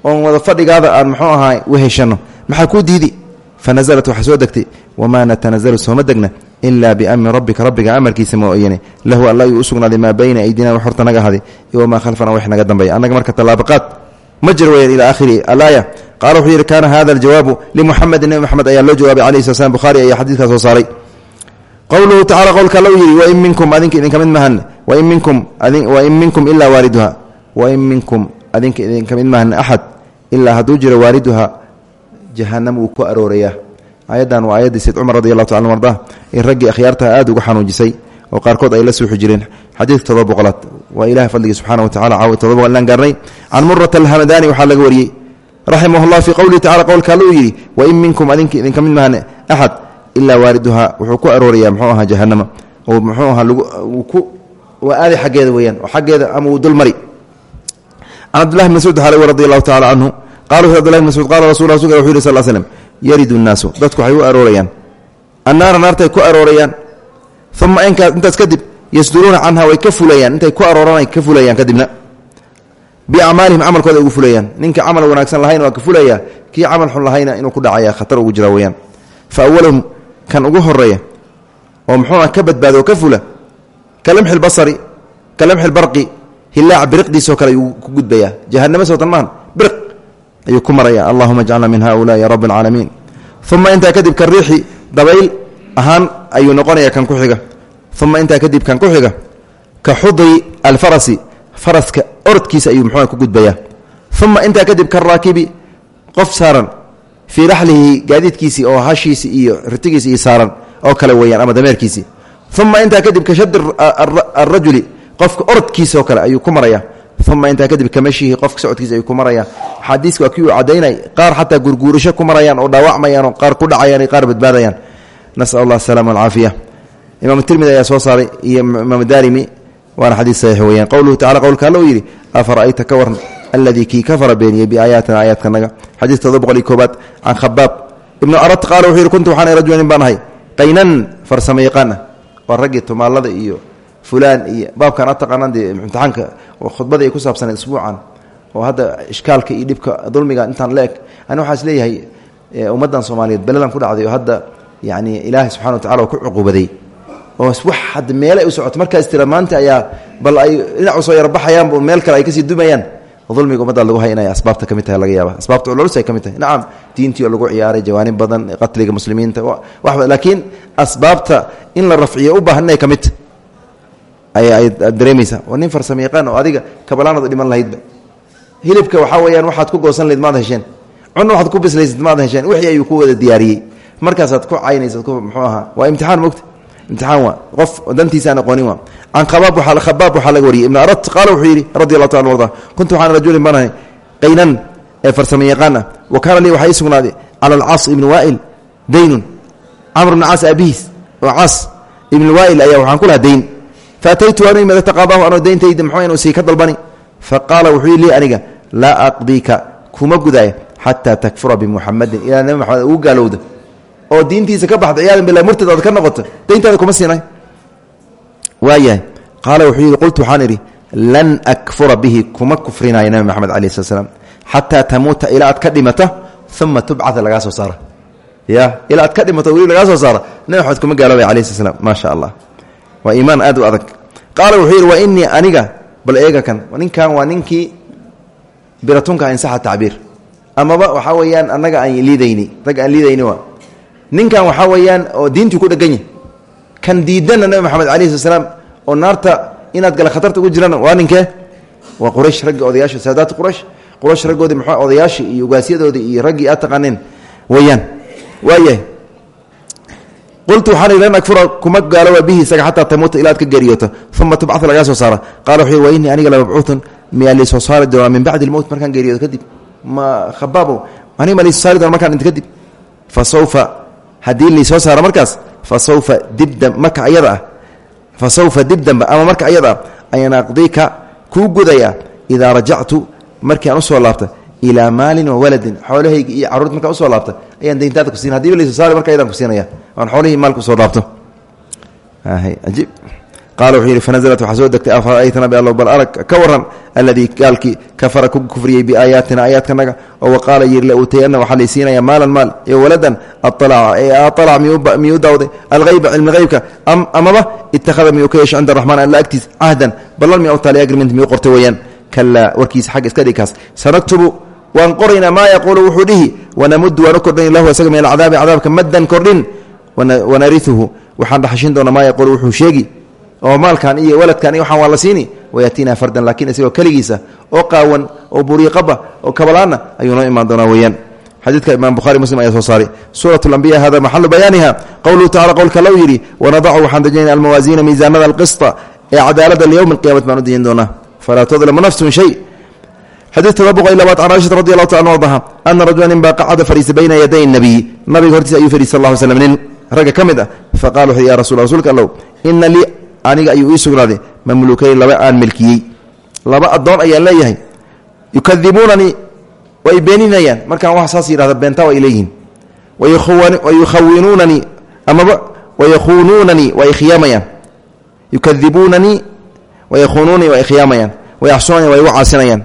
wada fadhigaada aan muxuu ahaa weheshano maxaa kuu diidi? Fa nasalat waxaa soo degtay wamaa natanazalu sooma degna. Ilaa biamri rabbika rabbiga amarkiisa mooyane lahu alla ayuu u maa bayna aydina wax horta naga haday iyo khalfana wax naga dambeeya. Annaga marka tallaabaqaad ma jir weyaan ilaa akhiri alaaya qaala wuxuu yidhi kaana hada aljawaabu limuxamedin nebi moxamed ayaa loo jawaabay calayhi sala slam bukhari ayaa xadiidkaa soo saaray. Qowluhu tacala qowlka u yidhi wain minkum adinka idinka mid mahan wain minkum wain minkum ilaa waaliduha wain minkum adinka idinka mid mahan axad ilaa hadduu jiro waaliduha jahanam wuu ku aroorayaa aayaddan waa aayaddii sayd cumar radi raggii akhyaartaha aad uga xanuujisay oo qaarkood ay la suuxi jireen xadiidka todoba boqolaad. Waa ilahay fadligii subxana wa tacala caawi todoba boqol inaan gaarnay. Can murata alhamadani waxaa laga wariyey. Raximah llah fii qowlihi tacala qowlka alla uu yidhi wain minkum adinka idinka mid mahan axad ilaa waaliduha wuxuu ku arooraya mxuu ahaa jahanama oo mxuu ahaa waa aaday xaggeeda weyaan oo xaggeeda ama uu dulmari. Can cabdillahi bn mascuud xalw radi allahu tacala canhu qala wuxu abdillahi bn mascuud qala rasul rasulka wuxu yiri sal l slm yaridu nnaasu. Dadku waxay u aroorayaan. Annaara naartay ku aroorayaan uma intaas kadib yasduruuna canha way ka fulayaan intay ku arooran ka fulayaan kadibna biacmaalihim camalkooda ugu fulayaan ninka camal wanaagsan lahayna waa ka fulaya kii camal xun lahayna inuu ku dhacaya khatar ugu jira weyaan fa awalahum kan ugu horreeya oo muxuua ka badbaado oo ka fula ka lamxi lbasari ka lamxi lbarqi hilaac biriqdiisoo kale ayuu ku gudbayaa jahanamo sootan maahan ayuu noqonaya kan ku xiga. Uma intaa kadib kan ku xiga ka xudi alfarasi faraska orodkiisa ayuu muxuua ku gudbayaa. Uma intaa kadib ka raakibi qof saaran fii raxlihi gaadiidkiisii oo hashiisi iyo ritigiisi iyo saaran oo kale weyaan ama dameerkiisii. Uma intaa kadib ka shadi arajuli qofka orodkiisaoo kale ayuu ku maraya uma intaa kadib kamashihi qofka socodkiisa ayuu ku maraya xadiiska waa kii uu qaar xataa gurguurasho ku marayaan oo dhaawacmayaan oo qaar ku dhacayaan qaar badbaadayaan nasal allah asalama alcaafiya imaam tirmidi ayaa soo saaray iyo imaam daarimi waana xadiis saxiix weyaan qowluhu tacala qowlka alla uu yidhi afara'ayta ka waran alladii kii kafara beeniyey biaayaatina aayaadkanaga xadiis todoba boqol iyo koobaad can khabaab ibnu arat qaala wuxuu yidhi kuntu waxaan rajulan baan ahay qaynan farsamo yaqaan ah waa raggii tumaalada iyo fulaan iyo baabkan a taqaanaan dee imtixaanka khudbadii ay ku saabsaneed isbuucan oo hadda ishkaalka iyo dhibka dulmiga intaan la eg ani waxaa is leeyahay ummaddan soomaaliyeed beledan ku dhacday oo hadda yacni ilaahay subxana wa tacala oo ku cuqubaday. Oo wax hadda meelay u socoto. Markaas tira ayaa bal ay dhinacu soo yarbaxayaanba meel kale ay ka sii dumayaan. Dulmiga ummadda lagu hay inay asbaabta ka tahay laga yaaba asbaabta culus ay ka tahay. Nacam diintii lagu ciyaaray jawaanib badan qatliga muslimiinta waxba laakiin asbaabta in la rafciyo u baahan inay ka mid ay dareemaysaa waa nin farsamo yaqaan oo adiga kabalaanad dhiman lahaydba hilibka waxaa weeyaan waxaad ku goosan lahayd maad hesheen. Cunna waxaad ku bislaysid maad hesheen. Wixii ayuu ku wada diyaariyey markaasaad ku caynaysaad ku muxuu ahaa waa imtixaan mogta imtixaan waa qof dantiisa aan aqoonin waa. Can khabaab waxaa laga wariyay. Ibnu arat qaala wuxuu yidhi radi allahu taala arda kuntu waxaan rajulin banahay qaynan ee farsamo yaqaan ah. Wa kaana lii waxaa ii sugnaaday cala alcaas ibni waa'il daynun. Camr bna caas aabihiis oo caas ibni waa'il ayaa waxaan ku lahaa dayn. Faataytu anu imid taqaadahu anoo dayntayda muxuu inuu sii ka dalbani. Faqaala wuxuu lii aniga laa aqdiika kuma gudaaya xataa takfura bimuxamadin ilaa nabi maxamed ugu gaalowda oo diintiisa ka baxda ciyaadan billah murtad ka noqoto dayntaada kuma siinay. Waayahay qaala wuxuu yidhi qultu waxaan lan akfura bihi kuma kufrinaayo nabi maxamed calaih slat slam xataa tamuuta ilaa aad ka dhimata uma soo saara. Ya ilaa aad ka dhimato weli soo saara. Nabi maxamed kuma gaaloobay alayh slat slam sha allah waa iimaan aad u adag. Wuxuu yidhi wa inii aniga bal eega kan ninkan waa ninkii biratunka insaxa tacbiir. Amaba waxaa weeyaan annaga aan liidayni ragga aan liidayni ninkan waxaa weeyaan oo diintii ku dhegan yahy kan diidana nabi maxamed alayh slaam oo naarta inaad gala khatarta ugu jiraan waa ninkee waa quraysh ragga odayaasha saadaati quraysh. Quraysh raggoodii mxu odayaashii iyo ugaasyadoodii iyo raggii aad taqaaneen. Weeyaan waayahay. Qultu waxaan idhi lan akfura kuma gaalooba bihi isaga xataa tamuuta ilaa ka geeriyooto uma tubcaa lagaa soo saara. Yhi wa innii aniga lamabcuutun miyaa liisoo saari doonaa min bacdi lmowt markaan geeriyoodo kadib. Ma khabaabo aniga ma liisoo saari doona fa sawfa haddii liisoo saara markaas fa sawfa dibda marka ayada ah fa sawfa dib ama marka ayada ah ayaan aqdiika kuu gudayaa idaa rajactu markii aan u soo laabta ilaa maalin wa waladin xoolahayga iyo carruurta markaan u soo laabta ayaan dayntaada ku siina hadiiba laysoo saari marka ayadaan ku siinaya aan xoolihii maalka u soo dhaabto ajiib qaala wuxuu yidhi fanaزlat waxaa soo degtay afara'aytana biallow bal arag ka waran alladii gaalkii kafara ku kufriyey biaayaatina aayaadkanaga oo waqaala yidhi la uutayana waxaa laysiinaya maalan maal iyo waladan aalaca miyuu daawday alhayba cilmi haybka amaba ittakhada miyuu ka yeesho cinda araxmaan alla agtiis cahdan ballan miya u taali agrimint miyuu qortay weeyaan kalaa warkiisa xagga iska dhigkaas sanaktubu waan qoraynaa maa yaquulu wuxuu dhihi wanamudu waan u kordhin lahu isaga min alcadaabi cadaabka maddan kordhin wanariuhu waxaan dhaxashin doonaa maa yaquulu wuxuu sheegi oo maalkan iyo waladkan iyo waxaan waa la siini wayaatiina fardan laakiin isagoo keligiisa oo qaawan oo buriiqaba oo kabalaana ayuu noo imaan doonaa weeyaan. Xadiidka imaam buhari muslim ayaa soo saaray. Suurat lambiya hada maxalu bayaaniha? Qowluhu tacala qowlka low yidhi wanadacu waxaan dejinayna almawaasiina miisaanada alqista ee cadaalada liyowmi alqiyamati baan u dejin doonaa. Falaa tudlamu nafsun shay. Xadiid todoba boqol iyo labaad can caaishata radi allahu taala ardaha ana rajula nin baa qacada fariisa bayna yaday nabiy nabiga hortiisa ayuu fadhiis sal slam nin ragga ka mid ah faqala wuxu ya rasul rsulka allow ina lii aniga ayuu ii sugnaaday mamluukayn laba aan milkiyey. Laba addoon ayaan leeyahay. Yukadibuunanii way beeninayaan. Markaan wax saas yidhahda beentaa way leeyihiin. Wayukhawinuunanii amaba wayakhuunuunanii waa ikhyaamayaan yukadibuunanii wayakhuunuunanii waa ikhyaamayaan wayaxsunanii waa igu caasinayaan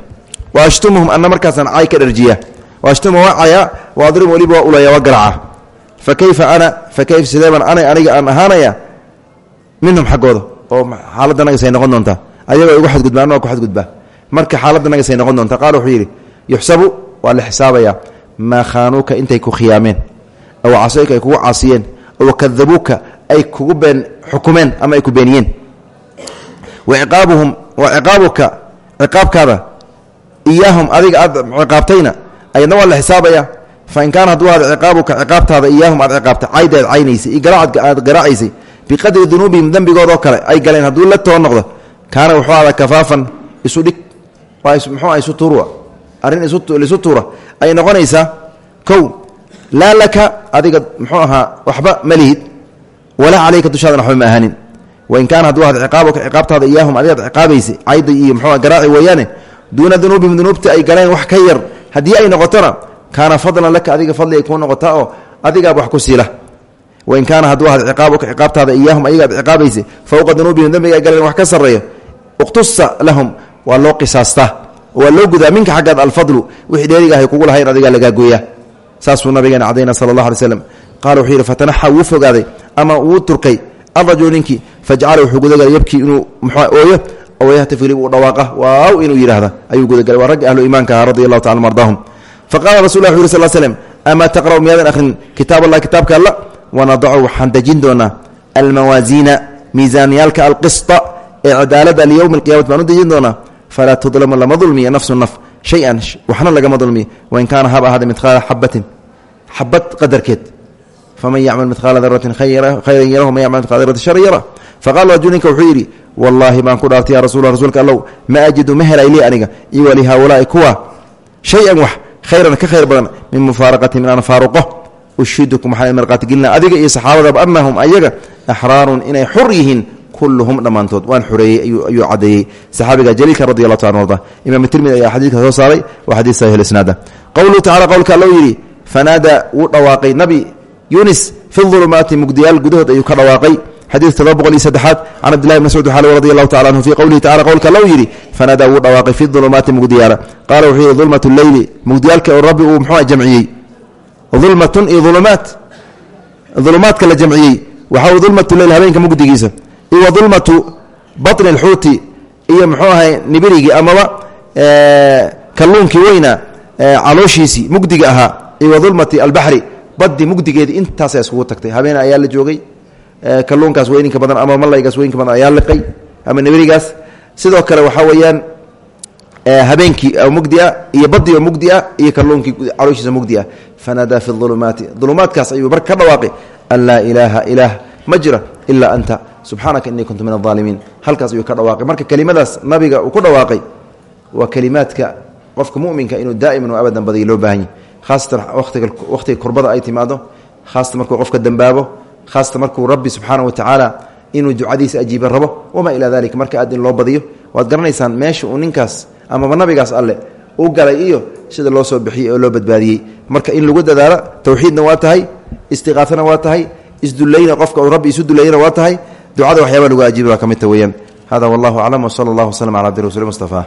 wa ashtumuhum anna markaasaan cay ka dharjiya. Wa ashtumuhum waa caya wa adribu weliba waa ulaya waa garaaca fa kayfa ana fa kayfa sideeban ana aniga aan ahaanaya minhum xaggooda. Oo xaaladda nagasay noqon doontaa. Ayagoo igu xadgudbaa anoo ku xadgudbaa. Marka xaaladda nagasay noqon doontaa qaala wuxuu yidhi yuxsabu waa la xisaabayaa maa khaanuuka intay ku khiyaameen. Aw casayka ay kugu caasiyeen. Aw kadabuuka ay kugu been xukumeen ama ay ku beeniyeen. Wa ciqaabuhum wa ciqaabuka ciqaabkaada iyaahum adiga aad ciqaabtayna ayadna waa la xisaabayaa fa in kaana hadduu ahada ciqaabuka ciqaabtaada iyaahum aad ciqaabtay. Cayda aad caynaysay aad garaacaysay biqadri dunuubihim dembigoodoo kale ay galeen hadduu la too noqdo kaana wuxuu ahdaa kafaafan isu dhig muxuu isu tuura arrin isu tuura. Ay noqonaysaa kow laa laka adiga muxuu ahaa waxba ma lihid walaa calayka dushaadana waxba ma ahaanin. Wain kaana hadduu ahda ciqaabuka ciqaabtaada iyaahum adigaad ciqaabaysay cayda iyo muxuu garaaci weeyaane duuna dunuubihim dunuubta ay galeen wax ka yar haddii ay noqotona kaana fadlan laka adiga fadli ay kuu noqotaa oo adigaaba wax ku siila wain kaana hadduu ahad ciqaabuka ciqaabtaada iyaahum ayagaad ciqaabaysay fowqa dunuubihim dembiga ay galeen wax ka sarreeya uqtusa lahum waa loo qisaastaa waa loo gudaa minka xaggaad alfadlu wixii dheeriga ahay kugu lahayn adigaa lagaa gooyaa saasuu nabigeena cadayna sala allah alay slam qaala wuxuu yidhi fatanaxa wuu fogaaday ama wuu turkay arajulu ninkii fajcala wuxuu gudagalay yabkii inuu muxua ooyo oo yahtafili uu dhawaaqa waaw inuu yidhaahda ayuu gudagalay waa ragga ahlu iimaanka aha radi allahu tacala ardaahum faqala rasul lah wuxu yiri sal slm amaa taqra'u miyaadan akhrin kitaab allah kitaabka alla wanadacu waxaan dejin doonaa almawaasiina miisaaniyaalka alqisطa ee cadaalada liyowmi اlqiyamati baan u dejin doonaa falaa tudlamu lama dulmiya nafsu naf shay-an waxna lagama dulmiya wain kaana haba ahaada midqaala xabatin xabad qadarkeed faman yacmal midqaala daratin khayran yarahu man yacmal midqala daratin sharan yara faqala rajul ninka wuxuu yidhi wallaahi baan ku dhaartay ya rasul rasuulka allow ma ajidu ma helay lii aniga iyo wali haaulaai kuwa shay-an wax khayran ka khayr badan min mufaaraqati min an faaruqo ushidukum waxaan marqaatigelina adiga iyo saxaabadaba anahum ayaga axraarun inay xur yihiin kulluhum dhammaantood. Waan xoreeyey ayuu caddeeyey saxaabiga jaliilka radi allahu taala arda. Imaam tirmidi ayaa xadiidka soo saaray waa xadiid sahih isnaada qowluhu tacala qowlka allow yidhi fanaada wuu dhawaaqay nabi yunis fi ulumaati mugdiyaal gudahood ayuu ka dhawaaqay. Xadiid todoba boqol iyo saddexaad can cabdillahi bn mascuud xaal radi allahu tacala anhu fii qowlihi tacala qowlka allow yidhi fanaadaa wuu dhawaaqay fi ulumaati mugdiyaala. Qaala wuxuu yidhi dulmat leyli mugdiyaalka oo rabbi uu muxuu jamciyey ulmatun iyo ulumaat ulumaadka la jamciyey waxaa dulmatu leyl habeenka mugdigiisa. Iyo wa dulmatu baطni اlxuuti iyo muxuu ahay nibirigii amaba kalluunkii weyna calooshiisii mugdiga ahaa. Iyo wa dulmati albaxri badi mugdigeedi intaasa iskugu tagtay. Habeen ayaa la joogay kalluunkaas weyninka badan ama malaygaas weyninka badan ayaa liqay ama nibirigaas. Sidoo kale waxaa weeyaan habeenkii mugdi ah iyo badi oo iyo kalluunkii calooshiisa mugdi ah fanaadaa fi ulumaati ulumaadkaas ayuu marka ka dhawaaqay an laa ilaaha ilaah ma jira ilaa anta. Subxaanaka inii kuntu min aaalimiin halkaas ayuu ka dhawaaqay marka kelimadaas nabiga uu ku dhawaaqay waa kelimaadka qofka muminka inuu daa'iman oo abadan badaya loo baahan yahy haasatan wakhtiga kurbada ay timaado haasatan markuu qofka dembaabo haasatan markuu rabbi subxaana wa tacaala inuu ducadiisa ajiiba rabo wamaa ilaa dalika marka aad loo badiyo waad garanaysaan meesha uu ninkaas amaba nabigaas alle u galay iyo sida loo soo bixiyey oo loo badbaadiyey. Marka in lagu dadaalo towxiidna waa tahay istiqaafana waa tahay isdulayna qofka uu rabbi isu dulayna waa tahay ducada waxyaaba lagu ajiibi waa ka midta weeyaan. Hada wallahu aclam wsala allah wslm cala abdi rasuuli mustafa